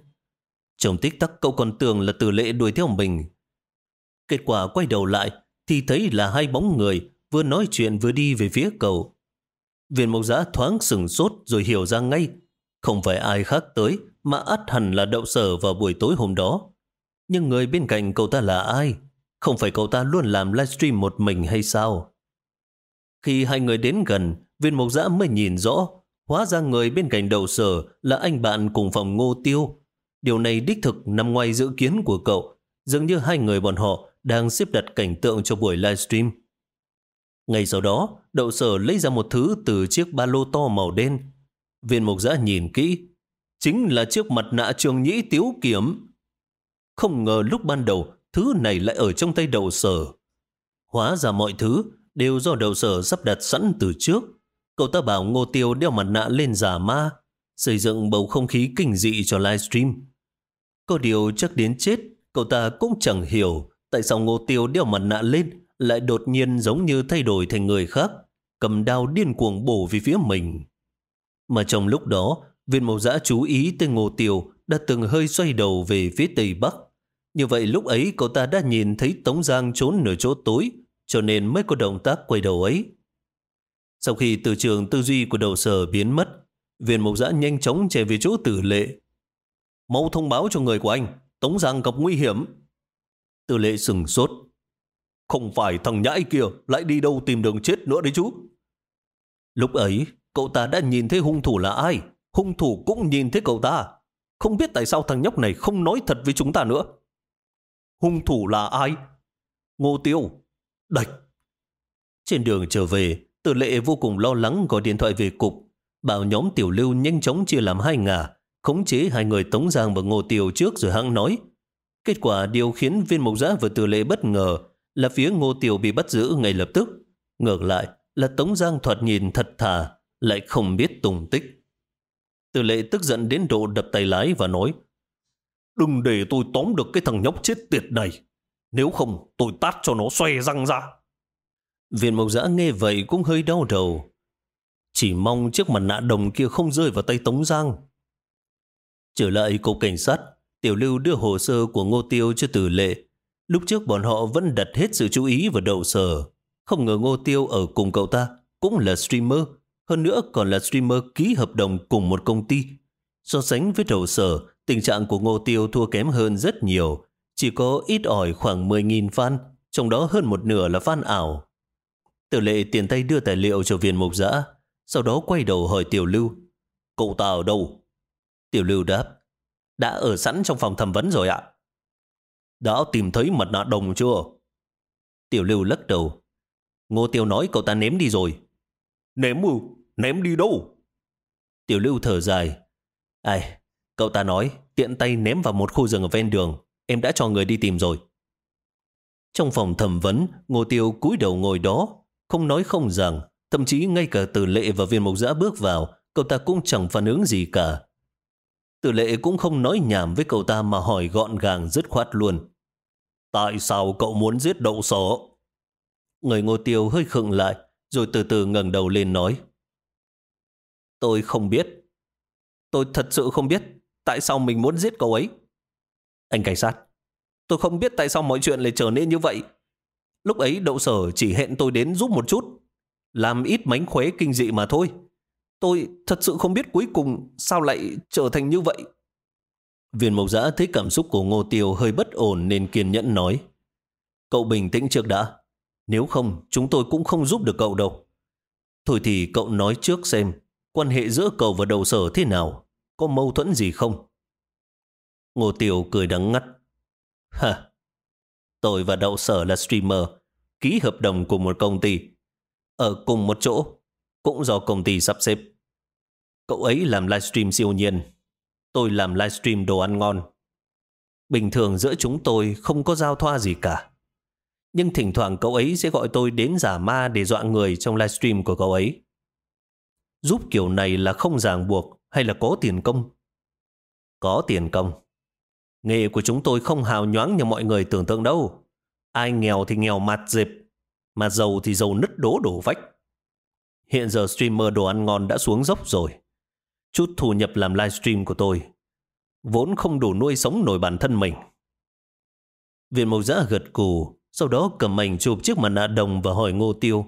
Trong tích tắc cậu còn tưởng là từ lệ đuổi theo mình. Kết quả quay đầu lại thì thấy là hai bóng người vừa nói chuyện vừa đi về phía cầu. Viên mộc giã thoáng sừng sốt rồi hiểu ra ngay. Không phải ai khác tới mà ắt hẳn là đậu sở vào buổi tối hôm đó. Nhưng người bên cạnh cậu ta là ai? Không phải cậu ta luôn làm livestream một mình hay sao? Khi hai người đến gần, viên mộc giã mới nhìn rõ. Hóa ra người bên cạnh đầu sở là anh bạn cùng phòng ngô tiêu. Điều này đích thực nằm ngoài dự kiến của cậu. Dường như hai người bọn họ đang xếp đặt cảnh tượng cho buổi livestream. Ngay sau đó, đậu sở lấy ra một thứ từ chiếc ba lô to màu đen. Viên mục giã nhìn kỹ. Chính là chiếc mặt nạ trường nhĩ tiếu kiếm. Không ngờ lúc ban đầu, thứ này lại ở trong tay đậu sở. Hóa ra mọi thứ đều do đậu sở sắp đặt sẵn từ trước. Cậu ta bảo Ngô Tiêu đeo mặt nạ lên giả ma, xây dựng bầu không khí kinh dị cho livestream. Có điều chắc đến chết, cậu ta cũng chẳng hiểu tại sao Ngô Tiêu đeo mặt nạ lên lại đột nhiên giống như thay đổi thành người khác, cầm đao điên cuồng bổ về phía mình. Mà trong lúc đó, viên mộc giã chú ý tới Ngô Tiêu đã từng hơi xoay đầu về phía tây bắc. Như vậy lúc ấy cậu ta đã nhìn thấy Tống Giang trốn ở chỗ tối, cho nên mới có động tác quay đầu ấy. Sau khi từ trường tư duy của đầu sở biến mất, viên mộc giã nhanh chóng chạy về chỗ tử lệ. Mau thông báo cho người của anh, Tống Giang gặp nguy hiểm. Tư lệ sừng sốt. Không phải thằng nhãi kia lại đi đâu tìm đường chết nữa đấy chú. Lúc ấy, cậu ta đã nhìn thấy hung thủ là ai. Hung thủ cũng nhìn thấy cậu ta. Không biết tại sao thằng nhóc này không nói thật với chúng ta nữa. Hung thủ là ai? Ngô Tiêu. Đạch. Trên đường trở về, tử lệ vô cùng lo lắng gọi điện thoại về cục. Bảo nhóm tiểu lưu nhanh chóng chia làm hai ngả, khống chế hai người Tống Giang và Ngô Tiêu trước rồi hãng nói. Kết quả điều khiến viên mộc giã và tử lệ bất ngờ là phía Ngô tiểu bị bắt giữ ngay lập tức. Ngược lại là Tống Giang thoạt nhìn thật thà, lại không biết tùng tích. Tử lệ tức giận đến độ đập tay lái và nói Đừng để tôi tóm được cái thằng nhóc chết tiệt này. Nếu không, tôi tát cho nó xoay răng ra. Viên mộc giã nghe vậy cũng hơi đau đầu. Chỉ mong chiếc mặt nạ đồng kia không rơi vào tay Tống Giang. Trở lại cục cảnh sát, Tiểu Lưu đưa hồ sơ của Ngô Tiêu cho tử lệ. Lúc trước bọn họ vẫn đặt hết sự chú ý vào đậu sở. Không ngờ Ngô Tiêu ở cùng cậu ta cũng là streamer. Hơn nữa còn là streamer ký hợp đồng cùng một công ty. So sánh với đậu sở, tình trạng của Ngô Tiêu thua kém hơn rất nhiều. Chỉ có ít ỏi khoảng 10.000 fan, trong đó hơn một nửa là fan ảo. Tử lệ tiền tay đưa tài liệu cho viên mục giã, sau đó quay đầu hỏi Tiểu Lưu. Cậu ta ở đâu? Tiểu Lưu đáp. Đã ở sẵn trong phòng thẩm vấn rồi ạ. Đã tìm thấy mặt nạ đồng chưa? Tiểu Lưu lắc đầu. Ngô Tiêu nói cậu ta ném đi rồi. Ném ư? Ném đi đâu? Tiểu Lưu thở dài. Ai, cậu ta nói tiện tay ném vào một khu rừng ở ven đường. Em đã cho người đi tìm rồi. Trong phòng thẩm vấn, Ngô Tiêu cúi đầu ngồi đó, không nói không rằng, thậm chí ngay cả từ lệ và viên mộc giã bước vào, cậu ta cũng chẳng phản ứng gì cả. Tử lệ cũng không nói nhảm với cậu ta mà hỏi gọn gàng dứt khoát luôn. Tại sao cậu muốn giết đậu sở? Người ngô tiêu hơi khựng lại, rồi từ từ ngẩng đầu lên nói. Tôi không biết. Tôi thật sự không biết tại sao mình muốn giết cậu ấy. Anh cảnh sát, tôi không biết tại sao mọi chuyện lại trở nên như vậy. Lúc ấy đậu sở chỉ hẹn tôi đến giúp một chút, làm ít mánh khóe kinh dị mà thôi. Tôi thật sự không biết cuối cùng sao lại trở thành như vậy. Viên mộc giã thấy cảm xúc của Ngô Tiêu hơi bất ổn nên kiên nhẫn nói. Cậu bình tĩnh trước đã. Nếu không, chúng tôi cũng không giúp được cậu đâu. Thôi thì cậu nói trước xem, quan hệ giữa cậu và đầu sở thế nào? Có mâu thuẫn gì không? Ngô Tiêu cười đắng ngắt. Hả? Tôi và đậu sở là streamer, ký hợp đồng cùng một công ty. Ở cùng một chỗ, cũng do công ty sắp xếp. Cậu ấy làm livestream siêu nhiên. tôi làm livestream đồ ăn ngon. Bình thường giữa chúng tôi không có giao thoa gì cả. Nhưng thỉnh thoảng cậu ấy sẽ gọi tôi đến giả ma để dọa người trong livestream của cậu ấy. Giúp kiểu này là không ràng buộc hay là có tiền công? Có tiền công. Nghề của chúng tôi không hào nhoáng như mọi người tưởng tượng đâu. Ai nghèo thì nghèo mặt dịp, mà giàu thì giàu nứt đố đổ vách. Hiện giờ streamer đồ ăn ngon đã xuống dốc rồi. Chút thu nhập làm livestream của tôi vốn không đủ nuôi sống nổi bản thân mình. Viện mộc giã gật cù, sau đó cầm ảnh chụp chiếc mặt nạ đồng và hỏi ngô tiêu.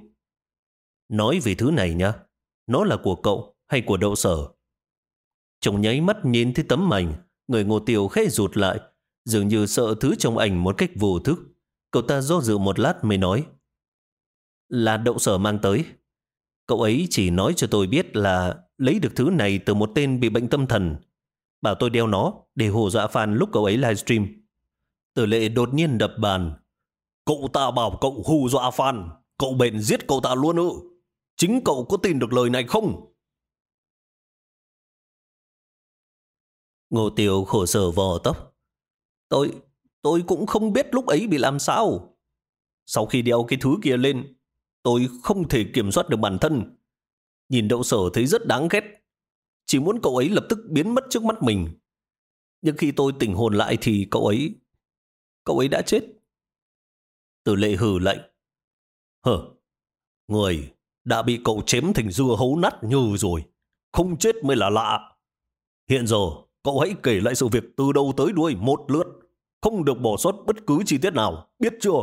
Nói về thứ này nhá, nó là của cậu hay của đậu sở? chồng nháy mắt nhìn thấy tấm ảnh, người ngô tiêu khẽ rụt lại, dường như sợ thứ trong ảnh một cách vô thức. Cậu ta do dự một lát mới nói. Là đậu sở mang tới. Cậu ấy chỉ nói cho tôi biết là lấy được thứ này từ một tên bị bệnh tâm thần. Bảo tôi đeo nó để hù dọa fan lúc cậu ấy livestream. Tử lệ đột nhiên đập bàn. Cậu ta bảo cậu hù dọa fan. Cậu bền giết cậu ta luôn ư. Chính cậu có tin được lời này không? Ngô Tiểu khổ sở vò tóc. Tôi, tôi cũng không biết lúc ấy bị làm sao. Sau khi đeo cái thứ kia lên, tôi không thể kiểm soát được bản thân. Nhìn đậu sở thấy rất đáng ghét. Chỉ muốn cậu ấy lập tức biến mất trước mắt mình. Nhưng khi tôi tỉnh hồn lại thì cậu ấy... Cậu ấy đã chết. Từ lệ hừ lạnh. Hờ, người đã bị cậu chém thành dưa hấu nát như rồi. Không chết mới là lạ. Hiện giờ, cậu hãy kể lại sự việc từ đầu tới đuôi một lượt. Không được bỏ sót bất cứ chi tiết nào, biết chưa?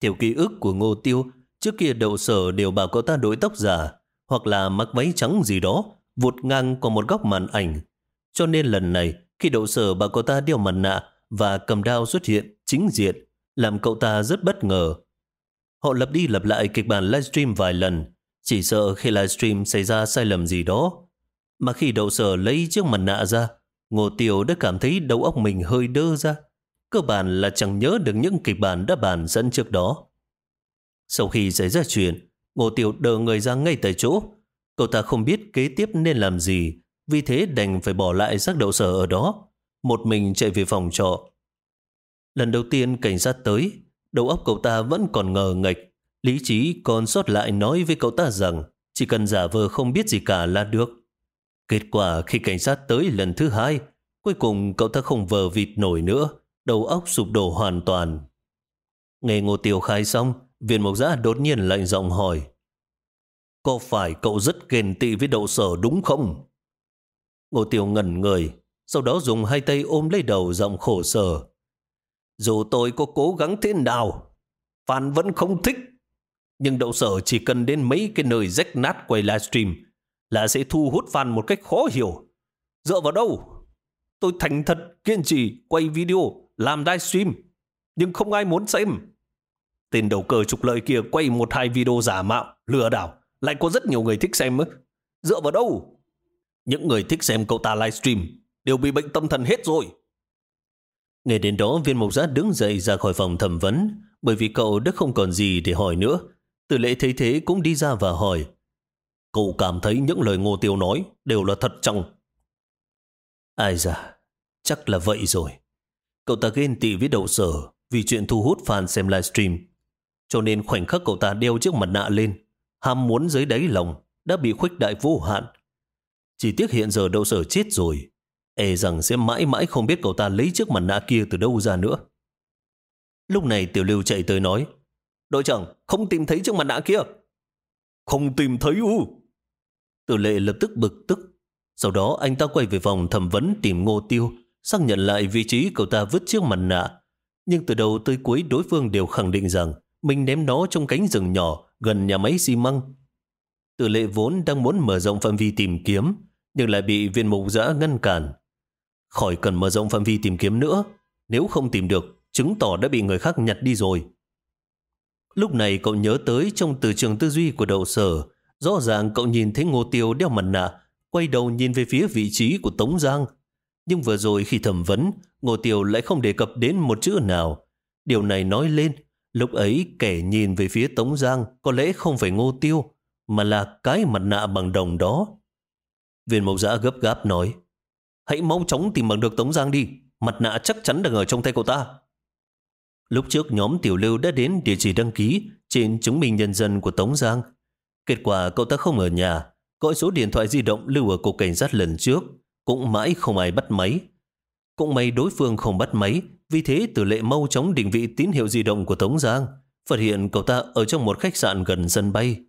Tiểu ký ức của Ngô Tiêu trước kia đậu sở đều bảo cậu ta đổi tóc giả, hoặc là mặc váy trắng gì đó, vụt ngang qua một góc màn ảnh. Cho nên lần này, khi đậu sở bảo cậu ta đeo mặt nạ và cầm đao xuất hiện chính diện, làm cậu ta rất bất ngờ. Họ lặp đi lặp lại kịch bản livestream vài lần, chỉ sợ khi livestream xảy ra sai lầm gì đó. Mà khi đậu sở lấy chiếc mặt nạ ra, Ngô Tiểu đã cảm thấy đầu óc mình hơi đơ ra. Cơ bản là chẳng nhớ được những kịch bản đã bàn dẫn trước đó. Sau khi xảy ra chuyện, Ngô Tiêu đờ người ra ngay tại chỗ. Cậu ta không biết kế tiếp nên làm gì, vì thế đành phải bỏ lại xác đậu sở ở đó. Một mình chạy về phòng trọ. Lần đầu tiên cảnh sát tới, đầu óc cậu ta vẫn còn ngờ nghệch. Lý trí còn sót lại nói với cậu ta rằng chỉ cần giả vờ không biết gì cả là được. Kết quả khi cảnh sát tới lần thứ hai, cuối cùng cậu ta không vờ vịt nổi nữa, đầu óc sụp đổ hoàn toàn. Nghe Ngô Tiêu khai xong, viên mộc giã đột nhiên lạnh giọng hỏi. Có phải cậu rất ghen tị với đậu sở đúng không? Ngô Tiêu ngẩn người, sau đó dùng hai tay ôm lấy đầu giọng khổ sở. Dù tôi có cố gắng thế nào, Phan vẫn không thích. Nhưng đậu sở chỉ cần đến mấy cái nơi rách nát quay livestream là sẽ thu hút Phan một cách khó hiểu. Dựa vào đâu? Tôi thành thật, kiên trì, quay video, làm livestream, nhưng không ai muốn xem. Tên đầu cơ trục lợi kia quay một hai video giả mạo, lừa đảo, lại có rất nhiều người thích xem. Dựa vào đâu? Những người thích xem cậu ta livestream đều bị bệnh tâm thần hết rồi. Nghe đến đó viên mục giác đứng dậy ra khỏi phòng thẩm vấn bởi vì cậu đã không còn gì để hỏi nữa. Từ lễ thấy thế cũng đi ra và hỏi Cậu cảm thấy những lời ngô tiêu nói đều là thật chăng? Ai da, chắc là vậy rồi. Cậu ta ghen tị với đậu sở vì chuyện thu hút fan xem livestream. Cho nên khoảnh khắc cậu ta đeo chiếc mặt nạ lên, ham muốn dưới đáy lòng đã bị khuếch đại vô hạn. Chỉ tiếc hiện giờ đậu sở chết rồi, e rằng sẽ mãi mãi không biết cậu ta lấy chiếc mặt nạ kia từ đâu ra nữa. Lúc này tiểu lưu chạy tới nói, đội trưởng không tìm thấy chiếc mặt nạ kia. Không tìm thấy u. Tử lệ lập tức bực tức. Sau đó anh ta quay về phòng thẩm vấn tìm ngô tiêu, xác nhận lại vị trí cậu ta vứt chiếc mặt nạ. Nhưng từ đầu tới cuối đối phương đều khẳng định rằng mình ném nó trong cánh rừng nhỏ gần nhà máy xi măng. Tử lệ vốn đang muốn mở rộng phạm vi tìm kiếm, nhưng lại bị viên mục giã ngăn cản. Khỏi cần mở rộng phạm vi tìm kiếm nữa, nếu không tìm được, chứng tỏ đã bị người khác nhặt đi rồi. Lúc này cậu nhớ tới trong từ trường tư duy của đậu sở, rõ ràng cậu nhìn thấy Ngô Tiêu đeo mặt nạ, quay đầu nhìn về phía vị trí của Tống Giang. Nhưng vừa rồi khi thẩm vấn, Ngô Tiêu lại không đề cập đến một chữ nào. Điều này nói lên, lúc ấy kẻ nhìn về phía Tống Giang có lẽ không phải Ngô Tiêu, mà là cái mặt nạ bằng đồng đó. Viên mộc giã gấp gáp nói, Hãy mau chóng tìm bằng được Tống Giang đi. Mặt nạ chắc chắn đang ở trong tay cậu ta. Lúc trước nhóm tiểu lưu đã đến địa chỉ đăng ký trên chứng minh nhân dân của Tống Giang. Kết quả cậu ta không ở nhà, gọi số điện thoại di động lưu ở cục cảnh sát lần trước, cũng mãi không ai bắt máy. Cũng may đối phương không bắt máy, vì thế tử lệ mau chóng định vị tín hiệu di động của Tống Giang, phát hiện cậu ta ở trong một khách sạn gần sân bay.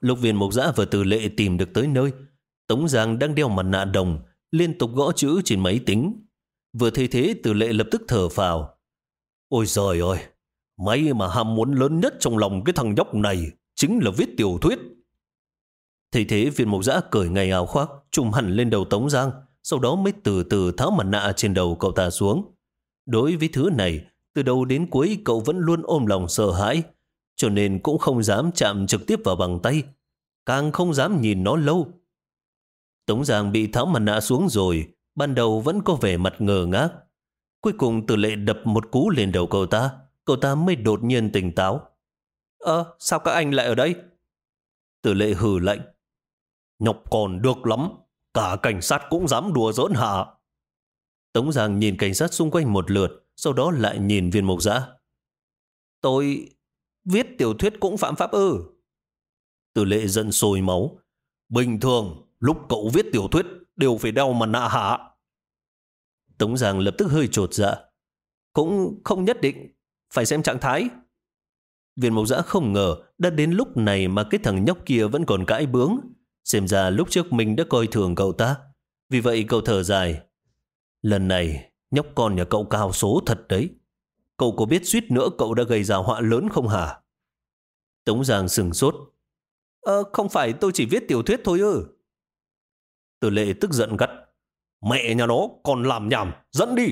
lục viên mục giã và tử lệ tìm được tới nơi, Tống Giang đang đeo mặt nạ đồng, liên tục gõ chữ trên máy tính. Vừa thấy thế tử lệ lập tức thở phào. Ôi giời ơi, may mà ham muốn lớn nhất trong lòng cái thằng nhóc này chính là viết tiểu thuyết. Thấy thế viên mục giã cởi ngày áo khoác, trùm hẳn lên đầu Tống Giang, sau đó mới từ từ tháo mặt nạ trên đầu cậu ta xuống. Đối với thứ này, từ đầu đến cuối cậu vẫn luôn ôm lòng sợ hãi, cho nên cũng không dám chạm trực tiếp vào bằng tay, càng không dám nhìn nó lâu. Tống Giang bị tháo mặt nạ xuống rồi, ban đầu vẫn có vẻ mặt ngờ ngác. Cuối cùng từ lệ đập một cú lên đầu cậu ta, cậu ta mới đột nhiên tỉnh táo. Ơ, sao các anh lại ở đây? Tử lệ hừ lạnh. Nhọc còn được lắm, cả cảnh sát cũng dám đùa giỡn hạ. Tống Giang nhìn cảnh sát xung quanh một lượt, sau đó lại nhìn viên mục giã. Tôi viết tiểu thuyết cũng phạm pháp ư. Tử lệ giận sôi máu. Bình thường, lúc cậu viết tiểu thuyết đều phải đeo mặt nạ hạ. Tống Giang lập tức hơi trột dạ. Cũng không nhất định, phải xem trạng thái. Viên mộc giã không ngờ đã đến lúc này mà cái thằng nhóc kia vẫn còn cãi bướng. Xem ra lúc trước mình đã coi thường cậu ta. Vì vậy cậu thở dài. Lần này, nhóc con nhà cậu cao số thật đấy. Cậu có biết suýt nữa cậu đã gây ra họa lớn không hả? Tống Giang sừng sốt. Ờ, không phải tôi chỉ viết tiểu thuyết thôi ư. Tử lệ tức giận gắt. Mẹ nhà nó còn làm nhảm, dẫn đi.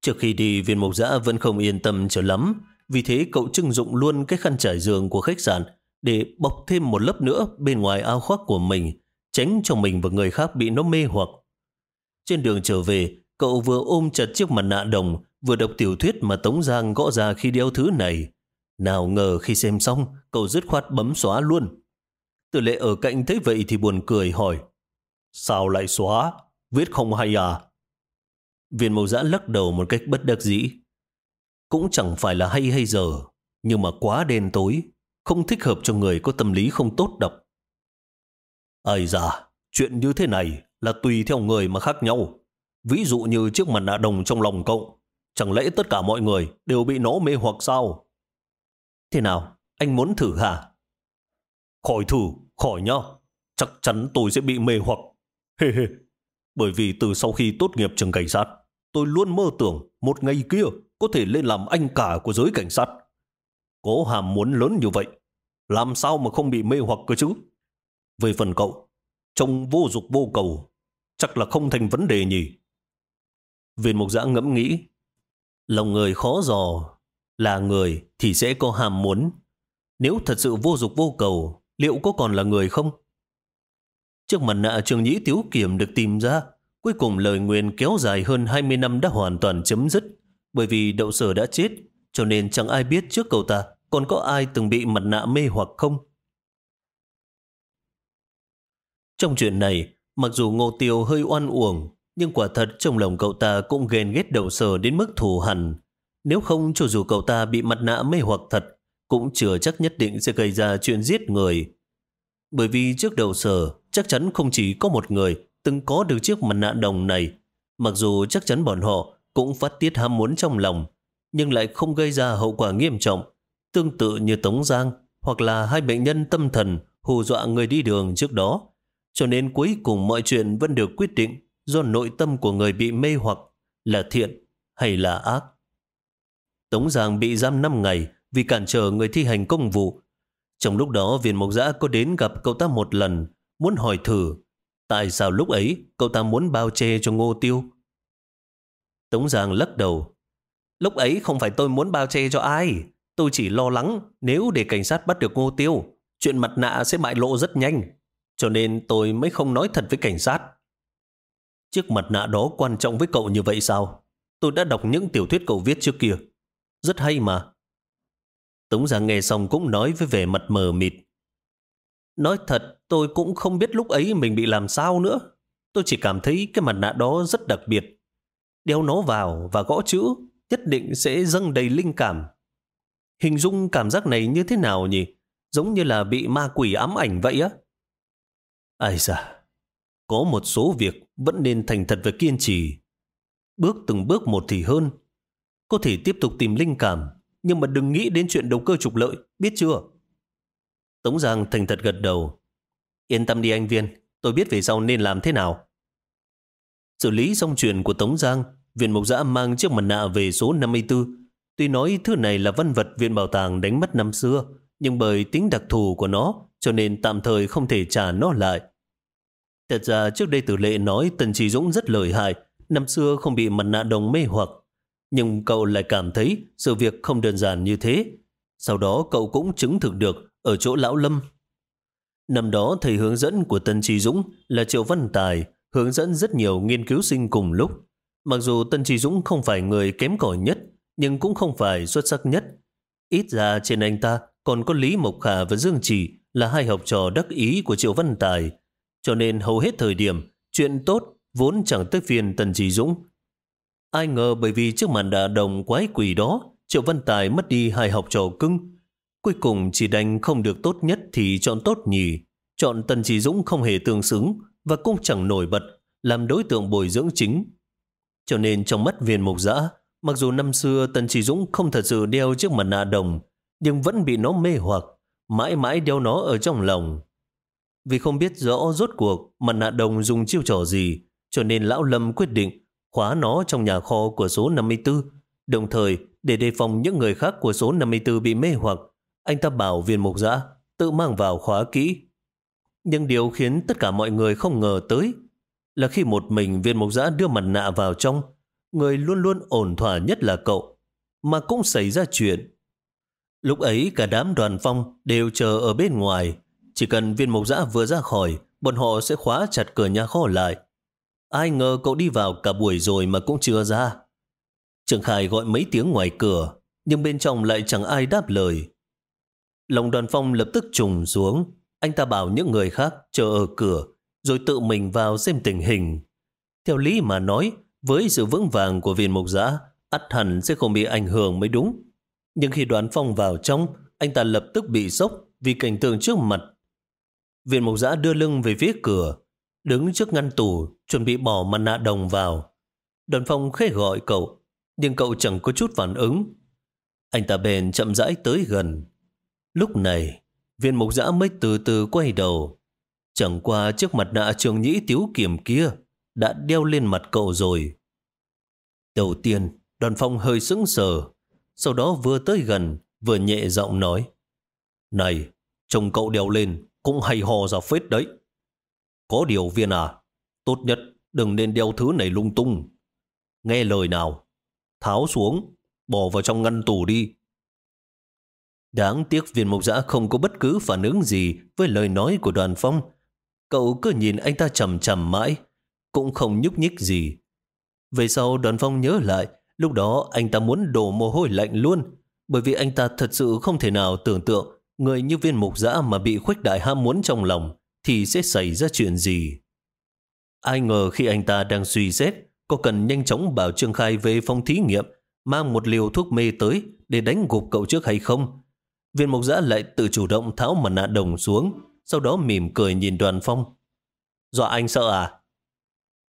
Trước khi đi, viên mộc giã vẫn không yên tâm cho lắm. Vì thế cậu trưng dụng luôn cái khăn trải giường của khách sạn để bọc thêm một lớp nữa bên ngoài áo khoác của mình, tránh cho mình và người khác bị nó mê hoặc. Trên đường trở về, cậu vừa ôm chặt chiếc mặt nạ đồng, vừa đọc tiểu thuyết mà Tống Giang gõ ra khi đeo thứ này. Nào ngờ khi xem xong, cậu dứt khoát bấm xóa luôn. Tử lệ ở cạnh thấy vậy thì buồn cười hỏi, Sao lại xóa? Viết không hay à? Viên mẫu giã lắc đầu một cách bất đắc dĩ. Cũng chẳng phải là hay hay giờ, nhưng mà quá đen tối, không thích hợp cho người có tâm lý không tốt đọc Ây da, chuyện như thế này là tùy theo người mà khác nhau. Ví dụ như chiếc mặt nạ đồng trong lòng cậu, chẳng lẽ tất cả mọi người đều bị nó mê hoặc sao? Thế nào, anh muốn thử hả? Khỏi thử, khỏi nhá. Chắc chắn tôi sẽ bị mê hoặc. Hê hê. Bởi vì từ sau khi tốt nghiệp trường cảnh sát, tôi luôn mơ tưởng một ngày kia có thể lên làm anh cả của giới cảnh sát. Có hàm muốn lớn như vậy, làm sao mà không bị mê hoặc cơ chứ? Về phần cậu, trông vô dục vô cầu, chắc là không thành vấn đề nhỉ? Viên mục giã ngẫm nghĩ, lòng người khó dò, là người thì sẽ có hàm muốn. Nếu thật sự vô dục vô cầu, liệu có còn là người không? Trước mặt nạ trường nhĩ tiếu kiểm được tìm ra, cuối cùng lời nguyền kéo dài hơn 20 năm đã hoàn toàn chấm dứt. Bởi vì đậu sở đã chết, cho nên chẳng ai biết trước cậu ta còn có ai từng bị mặt nạ mê hoặc không. Trong chuyện này, mặc dù Ngô Tiêu hơi oan uổng, nhưng quả thật trong lòng cậu ta cũng ghen ghét đậu sờ đến mức thù hằn. Nếu không, cho dù cậu ta bị mặt nạ mê hoặc thật, cũng chưa chắc nhất định sẽ gây ra chuyện giết người. Bởi vì trước đầu sở, chắc chắn không chỉ có một người từng có được chiếc mặt nạ đồng này. Mặc dù chắc chắn bọn họ cũng phát tiết ham muốn trong lòng, nhưng lại không gây ra hậu quả nghiêm trọng, tương tự như Tống Giang hoặc là hai bệnh nhân tâm thần hù dọa người đi đường trước đó. Cho nên cuối cùng mọi chuyện vẫn được quyết định do nội tâm của người bị mê hoặc là thiện hay là ác. Tống Giang bị giam 5 ngày vì cản trở người thi hành công vụ. Trong lúc đó viên mộc giã có đến gặp cậu ta một lần, muốn hỏi thử tại sao lúc ấy cậu ta muốn bao che cho ngô tiêu. Tống Giang lắc đầu. Lúc ấy không phải tôi muốn bao che cho ai. Tôi chỉ lo lắng nếu để cảnh sát bắt được ngô tiêu, chuyện mặt nạ sẽ bại lộ rất nhanh. Cho nên tôi mới không nói thật với cảnh sát. Chiếc mặt nạ đó quan trọng với cậu như vậy sao? Tôi đã đọc những tiểu thuyết cậu viết trước kia. Rất hay mà. Tống Giang nghe xong cũng nói với vẻ mặt mờ mịt. Nói thật, tôi cũng không biết lúc ấy mình bị làm sao nữa. tôi chỉ cảm thấy cái mặt nạ đó rất đặc biệt. Đeo nó vào và gõ chữ nhất định sẽ dâng đầy linh cảm. Hình dung cảm giác này như thế nào nhỉ? Giống như là bị ma quỷ ám ảnh vậy á. Ai da, có một số việc vẫn nên thành thật và kiên trì. Bước từng bước một thì hơn. Có thể tiếp tục tìm linh cảm, nhưng mà đừng nghĩ đến chuyện đầu cơ trục lợi, biết chưa? Tống Giang thành thật gật đầu. Yên tâm đi anh Viên, tôi biết về sau nên làm thế nào. Xử lý xong chuyện của Tống Giang, Viện Mộc Giã mang chiếc mặt nạ về số 54. Tuy nói thứ này là văn vật Viện Bảo tàng đánh mất năm xưa, nhưng bởi tính đặc thù của nó, cho nên tạm thời không thể trả nó lại. Thật ra trước đây tử lệ nói Tần Trí Dũng rất lợi hại, năm xưa không bị mặt nạ đồng mê hoặc. Nhưng cậu lại cảm thấy sự việc không đơn giản như thế. Sau đó cậu cũng chứng thực được ở chỗ Lão Lâm. Năm đó thầy hướng dẫn của Tân Trí Dũng là Triệu Văn Tài, hướng dẫn rất nhiều nghiên cứu sinh cùng lúc. Mặc dù Tân Trí Dũng không phải người kém cỏi nhất, nhưng cũng không phải xuất sắc nhất. Ít ra trên anh ta còn có Lý Mộc Khả và Dương Chỉ là hai học trò đắc ý của Triệu Văn Tài. Cho nên hầu hết thời điểm, chuyện tốt vốn chẳng tới phiền Tần Trí Dũng. Ai ngờ bởi vì trước màn đà đồng quái quỷ đó, Triệu Văn Tài mất đi hai học trò cưng. Cuối cùng chỉ đành không được tốt nhất thì chọn tốt nhì. Chọn Tần Trí Dũng không hề tương xứng và cũng chẳng nổi bật làm đối tượng bồi dưỡng chính. Cho nên trong mắt viên mục giã, mặc dù năm xưa Tần Trí Dũng không thật sự đeo chiếc mặt nạ đồng, nhưng vẫn bị nó mê hoặc, mãi mãi đeo nó ở trong lòng. Vì không biết rõ rốt cuộc mặt nạ đồng dùng chiêu trò gì, cho nên Lão Lâm quyết định khóa nó trong nhà kho của số 54, đồng thời để đề phòng những người khác của số 54 bị mê hoặc, anh ta bảo viên mục giã tự mang vào khóa kỹ. Nhưng điều khiến tất cả mọi người không ngờ tới là khi một mình viên mục giã đưa mặt nạ vào trong, người luôn luôn ổn thỏa nhất là cậu, mà cũng xảy ra chuyện. Lúc ấy cả đám đoàn phong đều chờ ở bên ngoài, chỉ cần viên mộc giã vừa ra khỏi, bọn họ sẽ khóa chặt cửa nhà kho lại. Ai ngờ cậu đi vào cả buổi rồi mà cũng chưa ra. Trường Khải gọi mấy tiếng ngoài cửa, nhưng bên trong lại chẳng ai đáp lời. Lòng đoàn phong lập tức trùng xuống, anh ta bảo những người khác chờ ở cửa, rồi tự mình vào xem tình hình. Theo lý mà nói, với sự vững vàng của viên mộc giã, ắt hẳn sẽ không bị ảnh hưởng mới đúng. Nhưng khi đoàn phong vào trong, anh ta lập tức bị sốc vì cảnh tượng trước mặt. Viên mục giã đưa lưng về phía cửa, đứng trước ngăn tủ, chuẩn bị bỏ mặt nạ đồng vào. Đoàn phong khẽ gọi cậu, nhưng cậu chẳng có chút phản ứng. Anh ta bèn chậm rãi tới gần. Lúc này, viên mục giã mới từ từ quay đầu. Chẳng qua chiếc mặt nạ trường nhĩ tiếu kiểm kia đã đeo lên mặt cậu rồi. Đầu tiên, đoàn phong hơi sững sờ, sau đó vừa tới gần, vừa nhẹ giọng nói. Này, chồng cậu đeo lên cũng hay hò ra phết đấy. Có điều viên à, tốt nhất đừng nên đeo thứ này lung tung. Nghe lời nào, tháo xuống, bỏ vào trong ngăn tủ đi. Đáng tiếc viên mục giã không có bất cứ phản ứng gì với lời nói của đoàn phong. Cậu cứ nhìn anh ta chầm chầm mãi, cũng không nhúc nhích gì. Về sau đoàn phong nhớ lại, lúc đó anh ta muốn đổ mồ hôi lạnh luôn, bởi vì anh ta thật sự không thể nào tưởng tượng người như viên mục dã mà bị khuếch đại ham muốn trong lòng thì sẽ xảy ra chuyện gì. Ai ngờ khi anh ta đang suy xét có cần nhanh chóng bảo Trương Khai về phòng thí nghiệm mang một liều thuốc mê tới để đánh gục cậu trước hay không. Viên mục giã lại tự chủ động tháo mặt nạ đồng xuống, sau đó mỉm cười nhìn đoàn phong. Dọa anh sợ à?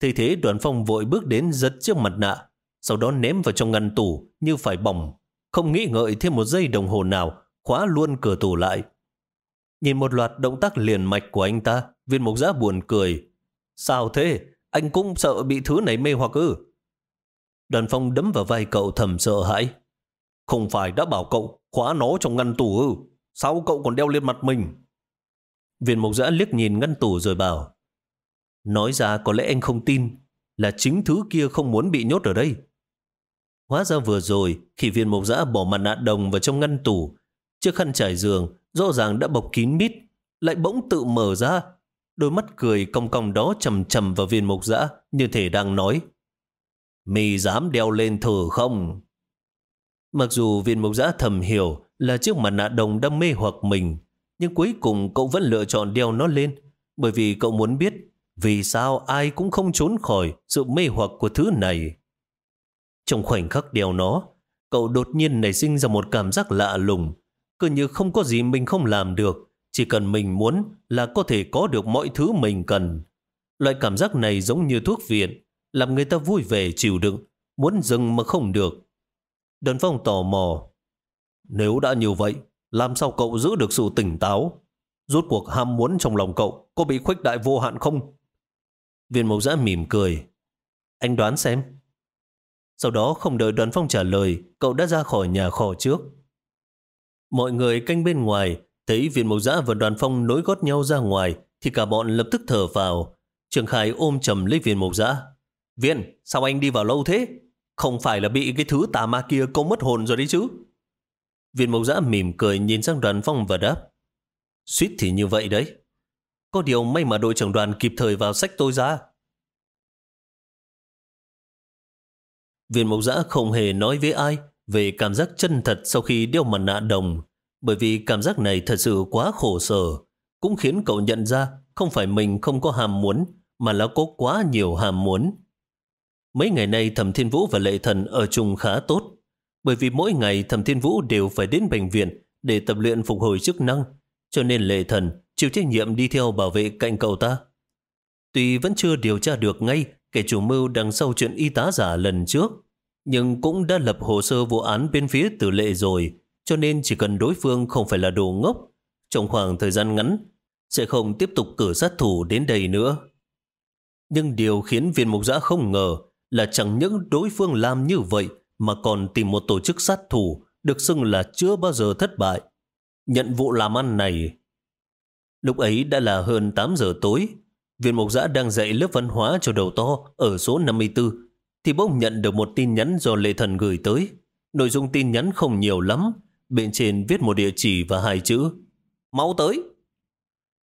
Thế thế đoàn phong vội bước đến giật chiếc mặt nạ, sau đó ném vào trong ngăn tủ như phải bỏng. Không nghĩ ngợi thêm một giây đồng hồ nào, khóa luôn cửa tủ lại. Nhìn một loạt động tác liền mạch của anh ta, viên mục giã buồn cười. Sao thế? Anh cũng sợ bị thứ này mê hoặc ư? Đoàn phong đấm vào vai cậu thầm sợ hãi. Không phải đã bảo cậu khóa nó trong ngăn tủ ư? Sao cậu còn đeo lên mặt mình? Viên mục giã liếc nhìn ngăn tủ rồi bảo. Nói ra có lẽ anh không tin là chính thứ kia không muốn bị nhốt ở đây. Hóa ra vừa rồi, khi viên mộc giã bỏ mặt nạ đồng vào trong ngăn tủ, chiếc khăn trải giường rõ ràng đã bọc kín mít, lại bỗng tự mở ra. Đôi mắt cười cong cong đó chầm chầm vào viên mộc dã như thể đang nói. Mì dám đeo lên thử không? Mặc dù viên mộc giã thầm hiểu là chiếc mặt nạ đồng đam mê hoặc mình, nhưng cuối cùng cậu vẫn lựa chọn đeo nó lên, bởi vì cậu muốn biết vì sao ai cũng không trốn khỏi sự mê hoặc của thứ này. Trong khoảnh khắc đeo nó, cậu đột nhiên nảy sinh ra một cảm giác lạ lùng, cứ như không có gì mình không làm được, chỉ cần mình muốn là có thể có được mọi thứ mình cần. Loại cảm giác này giống như thuốc viện, làm người ta vui vẻ chịu đựng, muốn dừng mà không được. Đơn phong tò mò. Nếu đã như vậy, làm sao cậu giữ được sự tỉnh táo? Rốt cuộc ham muốn trong lòng cậu có bị khuếch đại vô hạn không? Viên mộc giã mỉm cười. Anh đoán xem. Sau đó không đợi đoàn phong trả lời, cậu đã ra khỏi nhà kho trước. Mọi người canh bên ngoài, thấy viên mộc giã và đoàn phong nối gót nhau ra ngoài, thì cả bọn lập tức thở vào. Trường Khải ôm chầm lấy viên mộc giã. Viên, sao anh đi vào lâu thế? Không phải là bị cái thứ tà ma kia câu mất hồn rồi đấy chứ? Viên mộc giã mỉm cười nhìn sang đoàn phong và đáp. Suýt thì như vậy đấy. Có điều may mà đội trưởng đoàn kịp thời vào sách tôi ra. Viên mộc giã không hề nói với ai về cảm giác chân thật sau khi đeo mặt nạ đồng, bởi vì cảm giác này thật sự quá khổ sở, cũng khiến cậu nhận ra không phải mình không có hàm muốn, mà là có quá nhiều hàm muốn. Mấy ngày nay Thẩm Thiên Vũ và Lệ Thần ở chung khá tốt, bởi vì mỗi ngày Thẩm Thiên Vũ đều phải đến bệnh viện để tập luyện phục hồi chức năng, cho nên Lệ Thần chịu trách nhiệm đi theo bảo vệ cạnh cậu ta. Tuy vẫn chưa điều tra được ngay kẻ chủ mưu đằng sau chuyện y tá giả lần trước, nhưng cũng đã lập hồ sơ vụ án bên phía tử lệ rồi, cho nên chỉ cần đối phương không phải là đồ ngốc, trong khoảng thời gian ngắn, sẽ không tiếp tục cử sát thủ đến đây nữa. Nhưng điều khiến viên mục giã không ngờ là chẳng những đối phương làm như vậy mà còn tìm một tổ chức sát thủ được xưng là chưa bao giờ thất bại. Nhận vụ làm ăn này. Lúc ấy đã là hơn 8 giờ tối, viên mục giã đang dạy lớp văn hóa cho đầu to ở số 54, thì bỗng nhận được một tin nhắn do Lệ Thần gửi tới. Nội dung tin nhắn không nhiều lắm, bên trên viết một địa chỉ và hai chữ. Máu tới!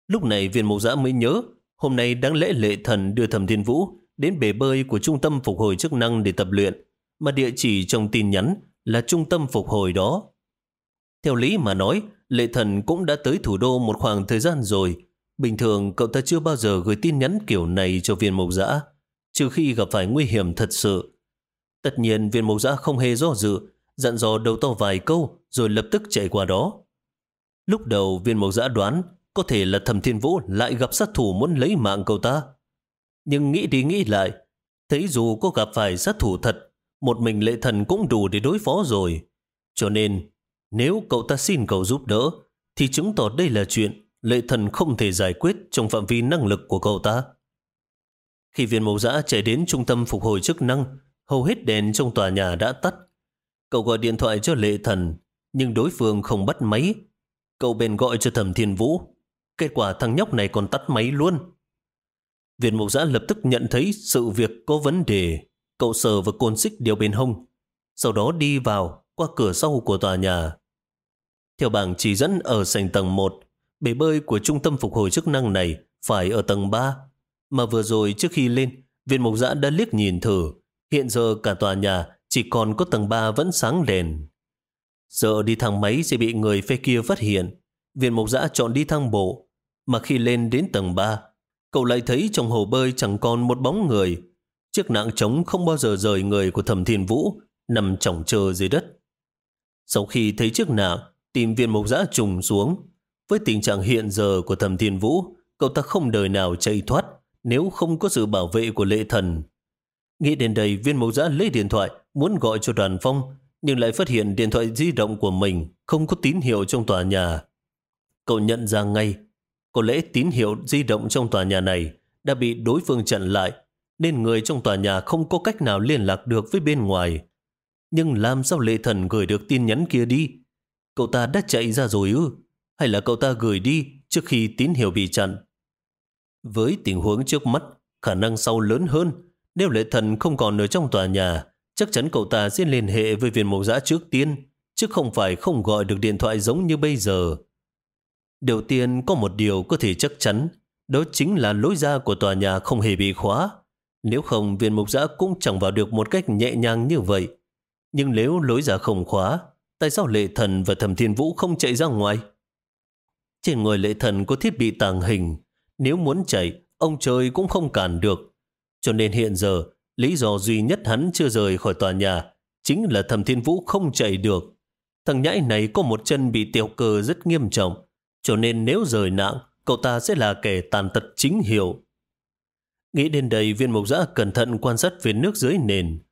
Lúc này viên mục giã mới nhớ, hôm nay đáng lẽ Lệ Thần đưa Thẩm Thiên Vũ đến bể bơi của trung tâm phục hồi chức năng để tập luyện, mà địa chỉ trong tin nhắn là trung tâm phục hồi đó. Theo lý mà nói, Lệ Thần cũng đã tới thủ đô một khoảng thời gian rồi. Bình thường cậu ta chưa bao giờ gửi tin nhắn kiểu này cho viên mộc giã, trừ khi gặp phải nguy hiểm thật sự. Tất nhiên viên mộc giã không hề do dự, dặn dò đầu to vài câu rồi lập tức chạy qua đó. Lúc đầu viên mộc giã đoán có thể là thầm thiên vũ lại gặp sát thủ muốn lấy mạng cậu ta. Nhưng nghĩ đi nghĩ lại, thấy dù có gặp phải sát thủ thật, một mình lệ thần cũng đủ để đối phó rồi. Cho nên, nếu cậu ta xin cậu giúp đỡ, thì chứng tỏ đây là chuyện lệ thần không thể giải quyết trong phạm vi năng lực của cậu ta. Khi viên mẫu giã chạy đến trung tâm phục hồi chức năng, hầu hết đèn trong tòa nhà đã tắt. Cậu gọi điện thoại cho lệ thần, nhưng đối phương không bắt máy. Cậu bèn gọi cho thẩm thiên vũ. Kết quả thằng nhóc này còn tắt máy luôn. Viên mẫu giã lập tức nhận thấy sự việc có vấn đề. Cậu sờ và côn xích đeo bên hông. Sau đó đi vào qua cửa sau của tòa nhà. Theo bảng chỉ dẫn ở sảnh tầng 1, bể bơi của trung tâm phục hồi chức năng này phải ở tầng 3. Mà vừa rồi trước khi lên, viên mục giã đã liếc nhìn thử. Hiện giờ cả tòa nhà chỉ còn có tầng 3 vẫn sáng đèn. Sợ đi thang máy sẽ bị người phê kia phát hiện. Viên mục giã chọn đi thang bộ. Mà khi lên đến tầng 3, cậu lại thấy trong hồ bơi chẳng còn một bóng người. Chiếc nạng trống không bao giờ rời người của thẩm thiên vũ, nằm trọng chờ dưới đất. Sau khi thấy chiếc nạng, tìm viên mục giã trùng xuống. Với tình trạng hiện giờ của thẩm thiên vũ, cậu ta không đời nào chạy thoát nếu không có sự bảo vệ của lệ thần. Nghĩ đến đây, viên mẫu giã lấy điện thoại, muốn gọi cho đoàn phong, nhưng lại phát hiện điện thoại di động của mình không có tín hiệu trong tòa nhà. Cậu nhận ra ngay có lẽ tín hiệu di động trong tòa nhà này đã bị đối phương chặn lại, nên người trong tòa nhà không có cách nào liên lạc được với bên ngoài. Nhưng làm sao lệ thần gửi được tin nhắn kia đi? Cậu ta đã chạy ra rồi ư? Hay là cậu ta gửi đi trước khi tín hiệu bị chặn? Với tình huống trước mắt, khả năng sau lớn hơn. Nếu lệ thần không còn ở trong tòa nhà, chắc chắn cậu ta sẽ liên hệ với viên mộc giã trước tiên, chứ không phải không gọi được điện thoại giống như bây giờ. Đầu tiên có một điều có thể chắc chắn, đó chính là lối ra của tòa nhà không hề bị khóa. Nếu không, viên mục giã cũng chẳng vào được một cách nhẹ nhàng như vậy. Nhưng nếu lối ra không khóa, tại sao lệ thần và thẩm thiên vũ không chạy ra ngoài? Trên người lệ thần có thiết bị tàng hình. Nếu muốn chạy, ông trời cũng không cản được. Cho nên hiện giờ, lý do duy nhất hắn chưa rời khỏi tòa nhà chính là thẩm thiên vũ không chạy được. Thằng nhãi này có một chân bị tiểu cơ rất nghiêm trọng, cho nên nếu rời nặng, cậu ta sẽ là kẻ tàn tật chính hiệu. Nghĩ đến đây, viên mộc giã cẩn thận quan sát viên nước dưới nền.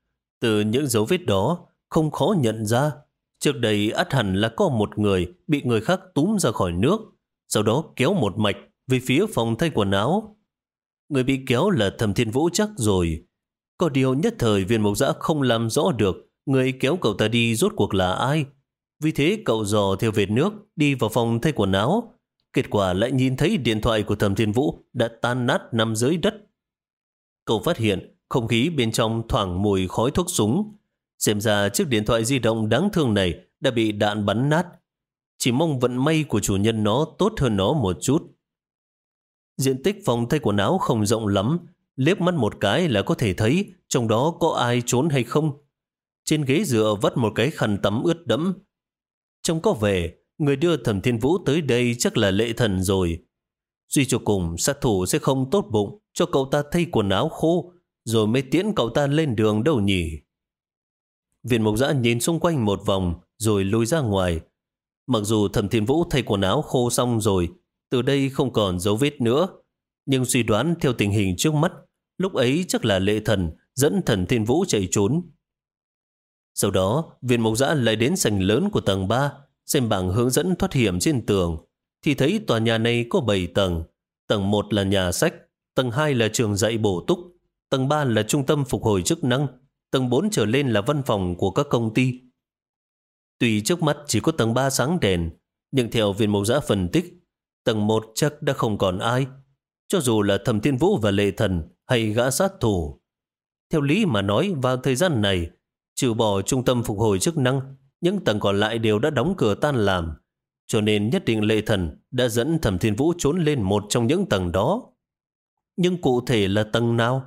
Từ những dấu vết đó, không khó nhận ra. Trước đây át hẳn là có một người bị người khác túm ra khỏi nước, sau đó kéo một mạch về phía phòng thay quần áo. Người bị kéo là thẩm thiên vũ chắc rồi. Có điều nhất thời viên mộc giã không làm rõ được người kéo cậu ta đi rốt cuộc là ai. Vì thế cậu dò theo vệt nước đi vào phòng thay quần áo. Kết quả lại nhìn thấy điện thoại của thẩm thiên vũ đã tan nát nằm dưới đất. Cậu phát hiện không khí bên trong thoảng mùi khói thuốc súng. Xem ra chiếc điện thoại di động đáng thương này đã bị đạn bắn nát. Chỉ mong vận may của chủ nhân nó tốt hơn nó một chút. Diện tích phòng thay quần áo không rộng lắm, liếc mắt một cái là có thể thấy trong đó có ai trốn hay không. Trên ghế dựa vắt một cái khăn tắm ướt đẫm. Trông có vẻ, người đưa thẩm thiên vũ tới đây chắc là lệ thần rồi. Duy cho cùng, sát thủ sẽ không tốt bụng cho cậu ta thay quần áo khô, rồi mới tiễn cậu ta lên đường đâu nhỉ. Viện mộc giã nhìn xung quanh một vòng, rồi lùi ra ngoài. Mặc dù thẩm thiên vũ thay quần áo khô xong rồi, từ đây không còn dấu vết nữa. Nhưng suy đoán theo tình hình trước mắt, lúc ấy chắc là lệ thần dẫn thần thiên vũ chạy trốn. Sau đó, viên mộc giã lại đến sảnh lớn của tầng 3, xem bảng hướng dẫn thoát hiểm trên tường, thì thấy tòa nhà này có 7 tầng. Tầng 1 là nhà sách, tầng 2 là trường dạy bổ túc, tầng 3 là trung tâm phục hồi chức năng, tầng 4 trở lên là văn phòng của các công ty. Tuy trước mắt chỉ có tầng 3 sáng đèn, nhưng theo viên mộc giã phân tích, tầng 1 chắc đã không còn ai, cho dù là thẩm thiên vũ và lệ thần hay gã sát thủ. Theo lý mà nói vào thời gian này, trừ bỏ trung tâm phục hồi chức năng, những tầng còn lại đều đã đóng cửa tan làm, cho nên nhất định lệ thần đã dẫn thẩm thiên vũ trốn lên một trong những tầng đó. Nhưng cụ thể là tầng nào?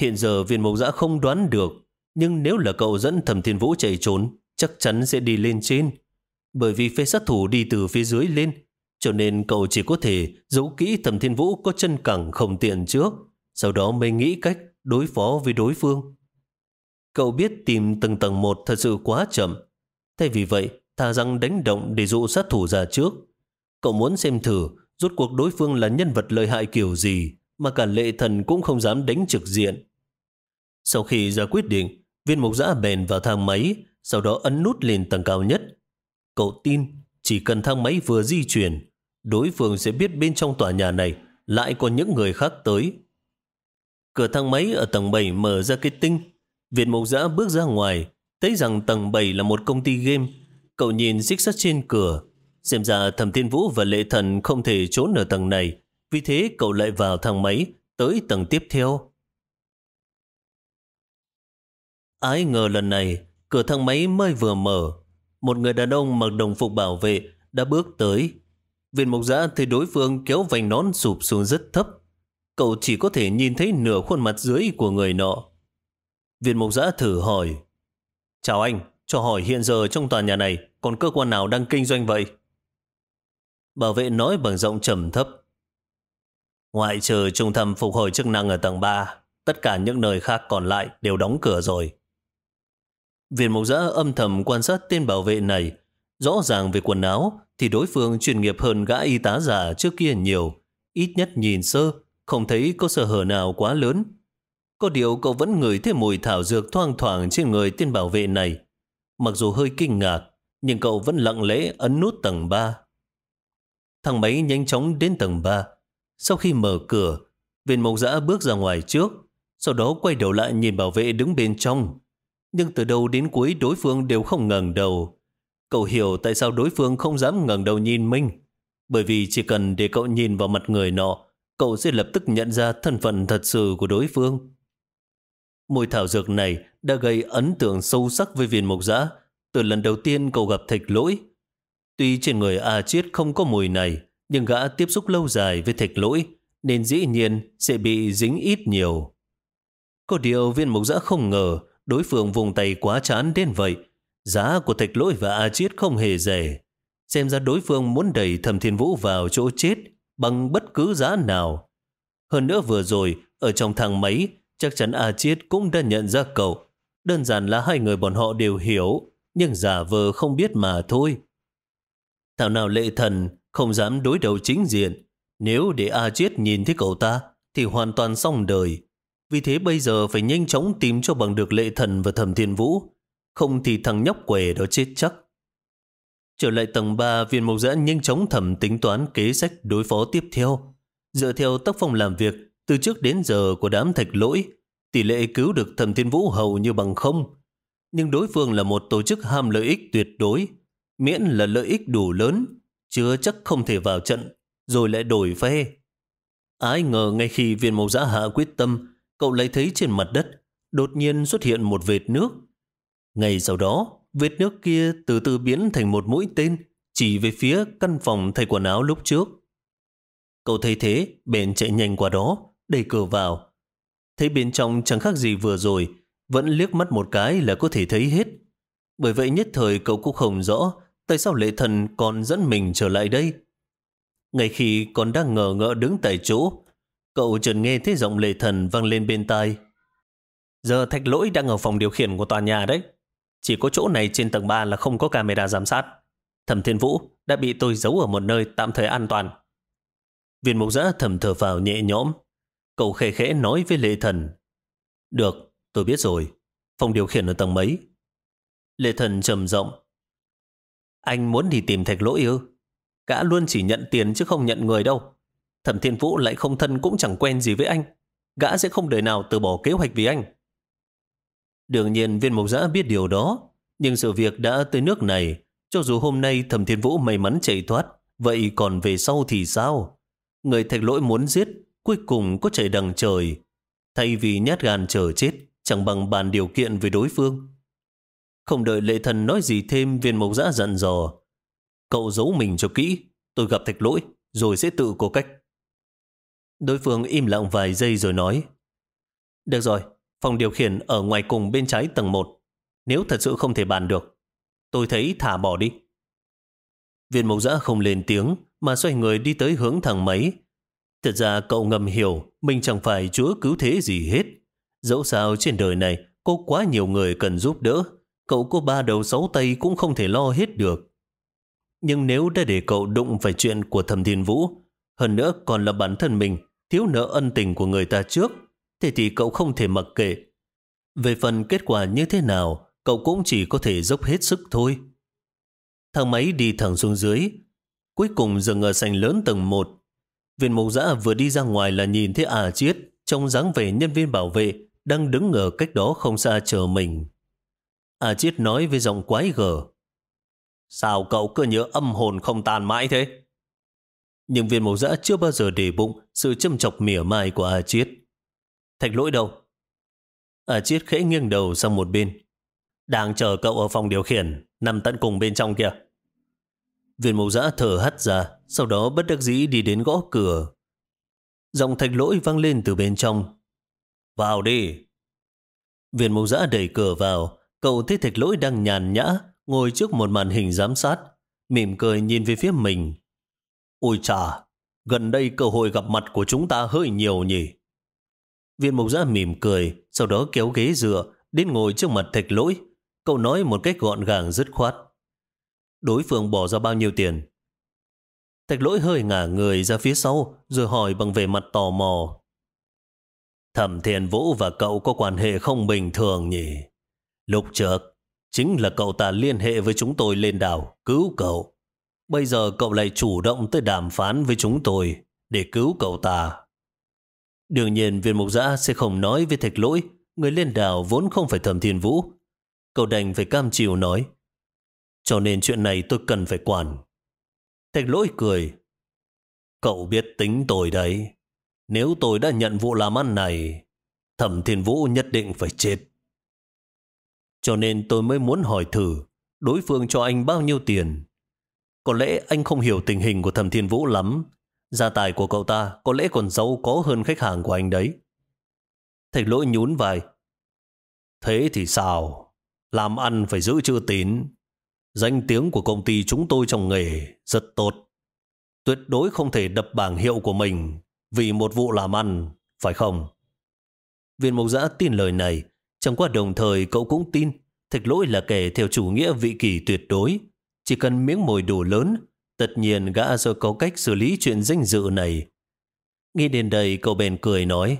Hiện giờ viên mộc giã không đoán được, nhưng nếu là cậu dẫn thẩm thiên vũ chạy trốn, chắc chắn sẽ đi lên trên. Bởi vì phê sát thủ đi từ phía dưới lên, cho nên cậu chỉ có thể giấu kỹ thẩm thiên vũ có chân cẳng không tiện trước, sau đó mới nghĩ cách đối phó với đối phương. Cậu biết tìm từng tầng một thật sự quá chậm. Thay vì vậy, thà rằng đánh động để dụ sát thủ ra trước. Cậu muốn xem thử rốt cuộc đối phương là nhân vật lợi hại kiểu gì mà cả lệ thần cũng không dám đánh trực diện. Sau khi ra quyết định, viên mục giã bèn vào thang máy, sau đó ấn nút lên tầng cao nhất. Cậu tin chỉ cần thang máy vừa di chuyển, đối phương sẽ biết bên trong tòa nhà này lại có những người khác tới. Cửa thang máy ở tầng 7 mở ra cái tinh. Việt Mộc giã bước ra ngoài, thấy rằng tầng 7 là một công ty game. Cậu nhìn xích sắt trên cửa. Xem ra thẩm thiên vũ và lệ thần không thể trốn ở tầng này. Vì thế cậu lại vào thang máy, tới tầng tiếp theo. Ái ngờ lần này, cửa thang máy mới vừa mở. Một người đàn ông mặc đồng phục bảo vệ đã bước tới. Viên mục giã thấy đối phương kéo vành nón sụp xuống rất thấp. Cậu chỉ có thể nhìn thấy nửa khuôn mặt dưới của người nọ. Viên mục giã thử hỏi. Chào anh, cho hỏi hiện giờ trong tòa nhà này còn cơ quan nào đang kinh doanh vậy? Bảo vệ nói bằng giọng trầm thấp. Ngoại trừ trung tâm phục hồi chức năng ở tầng 3, tất cả những nơi khác còn lại đều đóng cửa rồi. Viên Mộc giã âm thầm quan sát tên bảo vệ này. Rõ ràng về quần áo thì đối phương chuyên nghiệp hơn gã y tá giả trước kia nhiều. Ít nhất nhìn sơ, không thấy có sơ hở nào quá lớn. Có điều cậu vẫn ngửi thấy mùi thảo dược thoang thoảng trên người tên bảo vệ này. Mặc dù hơi kinh ngạc, nhưng cậu vẫn lặng lẽ ấn nút tầng 3. Thằng máy nhanh chóng đến tầng 3. Sau khi mở cửa, viên mộc giã bước ra ngoài trước, sau đó quay đầu lại nhìn bảo vệ đứng bên trong. Nhưng từ đầu đến cuối đối phương đều không ngẩng đầu. Cậu hiểu tại sao đối phương không dám ngẩng đầu nhìn mình. Bởi vì chỉ cần để cậu nhìn vào mặt người nọ, cậu sẽ lập tức nhận ra thân phận thật sự của đối phương. Mùi thảo dược này đã gây ấn tượng sâu sắc với viên mộc giã từ lần đầu tiên cậu gặp thạch lỗi. Tuy trên người A Chiết không có mùi này, nhưng gã tiếp xúc lâu dài với thạch lỗi, nên dĩ nhiên sẽ bị dính ít nhiều. Có điều viên mộc giã không ngờ đối phương vùng tay quá chán đến vậy. Giá của thạch lỗi và A Chiết không hề rẻ. Xem ra đối phương muốn đẩy thầm thiên vũ vào chỗ chết bằng bất cứ giá nào. Hơn nữa vừa rồi, ở trong thang máy, chắc chắn A Chiết cũng đã nhận ra cậu. Đơn giản là hai người bọn họ đều hiểu, nhưng giả vờ không biết mà thôi. Thảo nào lệ thần không dám đối đầu chính diện. Nếu để A Chiết nhìn thấy cậu ta, thì hoàn toàn xong đời. Vì thế bây giờ phải nhanh chóng tìm cho bằng được lệ thần và thẩm thiên vũ. Không thì thằng nhóc quẻ đó chết chắc. Trở lại tầng 3, viên mộc giã nhanh chóng thẩm tính toán kế sách đối phó tiếp theo. Dựa theo tác phong làm việc từ trước đến giờ của đám thạch lỗi, tỷ lệ cứu được thẩm thiên vũ hầu như bằng không. Nhưng đối phương là một tổ chức ham lợi ích tuyệt đối, miễn là lợi ích đủ lớn, chưa chắc không thể vào trận, rồi lại đổi phe. Ái ngờ ngay khi viên mộc giã hạ quyết tâm, cậu lấy thấy trên mặt đất, đột nhiên xuất hiện một vệt nước. Ngày sau đó, vệt nước kia từ từ biến thành một mũi tên, chỉ về phía căn phòng thay quần áo lúc trước. Cậu thấy thế, bèn chạy nhanh qua đó, đẩy cửa vào. Thấy bên trong chẳng khác gì vừa rồi, vẫn liếc mắt một cái là có thể thấy hết. Bởi vậy nhất thời cậu cũng không rõ tại sao lệ thần còn dẫn mình trở lại đây. Ngay khi còn đang ngờ ngỡ đứng tại chỗ, cậu chợt nghe thấy giọng lệ thần vang lên bên tai. Giờ thạch lỗi đang ở phòng điều khiển của tòa nhà đấy. Chỉ có chỗ này trên tầng 3 là không có camera giám sát. Thẩm Thiên Vũ đã bị tôi giấu ở một nơi tạm thời an toàn. Viên mục giã thầm thở vào nhẹ nhõm. Cậu khẽ khẽ nói với lệ thần. Được, tôi biết rồi. Phòng điều khiển ở tầng mấy? Lệ thần trầm rộng. Anh muốn đi tìm thạch lỗi ư? Gã luôn chỉ nhận tiền chứ không nhận người đâu. Thẩm Thiên Vũ lại không thân cũng chẳng quen gì với anh. Gã sẽ không đời nào từ bỏ kế hoạch vì anh. Đương nhiên viên mộc giã biết điều đó, nhưng sự việc đã tới nước này. Cho dù hôm nay Thẩm Thiên Vũ may mắn chạy thoát, vậy còn về sau thì sao? Người thạch lỗi muốn giết, cuối cùng có chạy đằng trời. Thay vì nhát gan chờ chết, chẳng bằng bàn điều kiện với đối phương. Không đợi lệ thần nói gì thêm, viên mộc giã dặn dò. Cậu giấu mình cho kỹ, tôi gặp thạch lỗi, rồi sẽ tự có cách. Đối phương im lặng vài giây rồi nói. Được rồi, phòng điều khiển ở ngoài cùng bên trái tầng 1. Nếu thật sự không thể bàn được, tôi thấy thả bỏ đi. Viên mộc giã không lên tiếng, mà xoay người đi tới hướng thằng máy. Thật ra cậu ngầm hiểu mình chẳng phải chúa cứu thế gì hết. Dẫu sao trên đời này có quá nhiều người cần giúp đỡ. Cậu có ba đầu sáu tay cũng không thể lo hết được. Nhưng nếu đã để cậu đụng phải chuyện của thầm thiên vũ, hơn nữa còn là bản thân mình thiếu nợ ân tình của người ta trước, thế thì cậu không thể mặc kệ. Về phần kết quả như thế nào, cậu cũng chỉ có thể dốc hết sức thôi. Thang máy đi thẳng xuống dưới, cuối cùng dừng ở sảnh lớn tầng 1. Viên mục giã vừa đi ra ngoài là nhìn thấy à chiết trong dáng vẻ nhân viên bảo vệ đang đứng ở cách đó không xa chờ mình. À chiết nói với giọng quái gở. Sao cậu cứ nhớ âm hồn không tàn mãi thế? Nhưng viên mộc dã chưa bao giờ để bụng sự châm chọc mỉa mai của A Chiết. Thạch lỗi đâu? A Chiết khẽ nghiêng đầu sang một bên. Đang chờ cậu ở phòng điều khiển, nằm tận cùng bên trong kia. Viên mộc dã thở hắt ra, sau đó bất đắc dĩ đi đến gõ cửa. Giọng thạch lỗi vang lên từ bên trong. Vào đi. Viên mộc dã đẩy cửa vào, cậu thấy thạch lỗi đang nhàn nhã, ngồi trước một màn hình giám sát, mỉm cười nhìn về phía mình. Ôi chà, gần đây cơ hội gặp mặt của chúng ta hơi nhiều nhỉ. Viên mục giã mỉm cười, sau đó kéo ghế dựa, đến ngồi trước mặt thạch lỗi. Cậu nói một cách gọn gàng dứt khoát. Đối phương bỏ ra bao nhiêu tiền? Thạch lỗi hơi ngả người ra phía sau, rồi hỏi bằng vẻ mặt tò mò. Thẩm Thiền Vũ và cậu có quan hệ không bình thường nhỉ? Lúc trước, chính là cậu ta liên hệ với chúng tôi lên đảo, cứu cậu. Bây giờ cậu lại chủ động tới đàm phán với chúng tôi để cứu cậu ta. Đương nhiên viên mục giã sẽ không nói với thạch lỗi người lên đảo vốn không phải thẩm thiên vũ. Cậu đành phải cam chịu nói. Cho nên chuyện này tôi cần phải quản. Thạch lỗi cười. Cậu biết tính tôi đấy. Nếu tôi đã nhận vụ làm ăn này, thẩm thiên vũ nhất định phải chết. Cho nên tôi mới muốn hỏi thử đối phương cho anh bao nhiêu tiền. Có lẽ anh không hiểu tình hình của thẩm thiên vũ lắm. Gia tài của cậu ta có lẽ còn giàu có hơn khách hàng của anh đấy. Thạch lỗi nhún vai. Thế thì sao? Làm ăn phải giữ chữ tín. Danh tiếng của công ty chúng tôi trong nghề rất tốt. Tuyệt đối không thể đập bảng hiệu của mình vì một vụ làm ăn, phải không? Viên mộc giã tin lời này, chẳng qua đồng thời cậu cũng tin thạch lỗi là kẻ theo chủ nghĩa vị kỷ tuyệt đối. Chỉ cần miếng mồi đủ lớn, tất nhiên gã rồi có cách xử lý chuyện danh dự này. Nghĩ đến đây cậu bèn cười nói,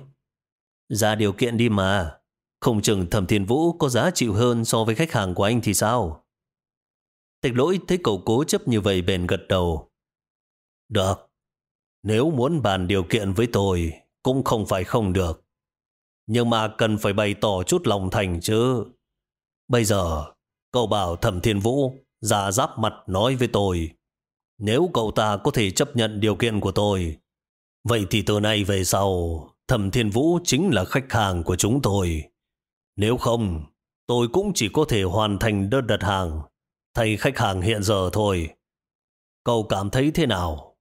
ra điều kiện đi mà, không chừng thẩm thiên vũ có giá chịu hơn so với khách hàng của anh thì sao? Tịch lỗi thấy cậu cố chấp như vậy bèn gật đầu. Được, nếu muốn bàn điều kiện với tôi, cũng không phải không được. Nhưng mà cần phải bày tỏ chút lòng thành chứ. Bây giờ, cậu bảo thẩm thiên vũ ra giáp mặt nói với tôi. Nếu cậu ta có thể chấp nhận điều kiện của tôi, vậy thì từ nay về sau, thẩm thiên vũ chính là khách hàng của chúng tôi. Nếu không, tôi cũng chỉ có thể hoàn thành đơn đặt hàng thay khách hàng hiện giờ thôi. Cậu cảm thấy thế nào?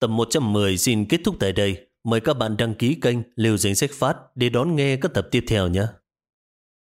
Tập 110 xin kết thúc tại đây. Mời các bạn đăng ký kênh Liều Dính Sách Phát để đón nghe các tập tiếp theo nhé.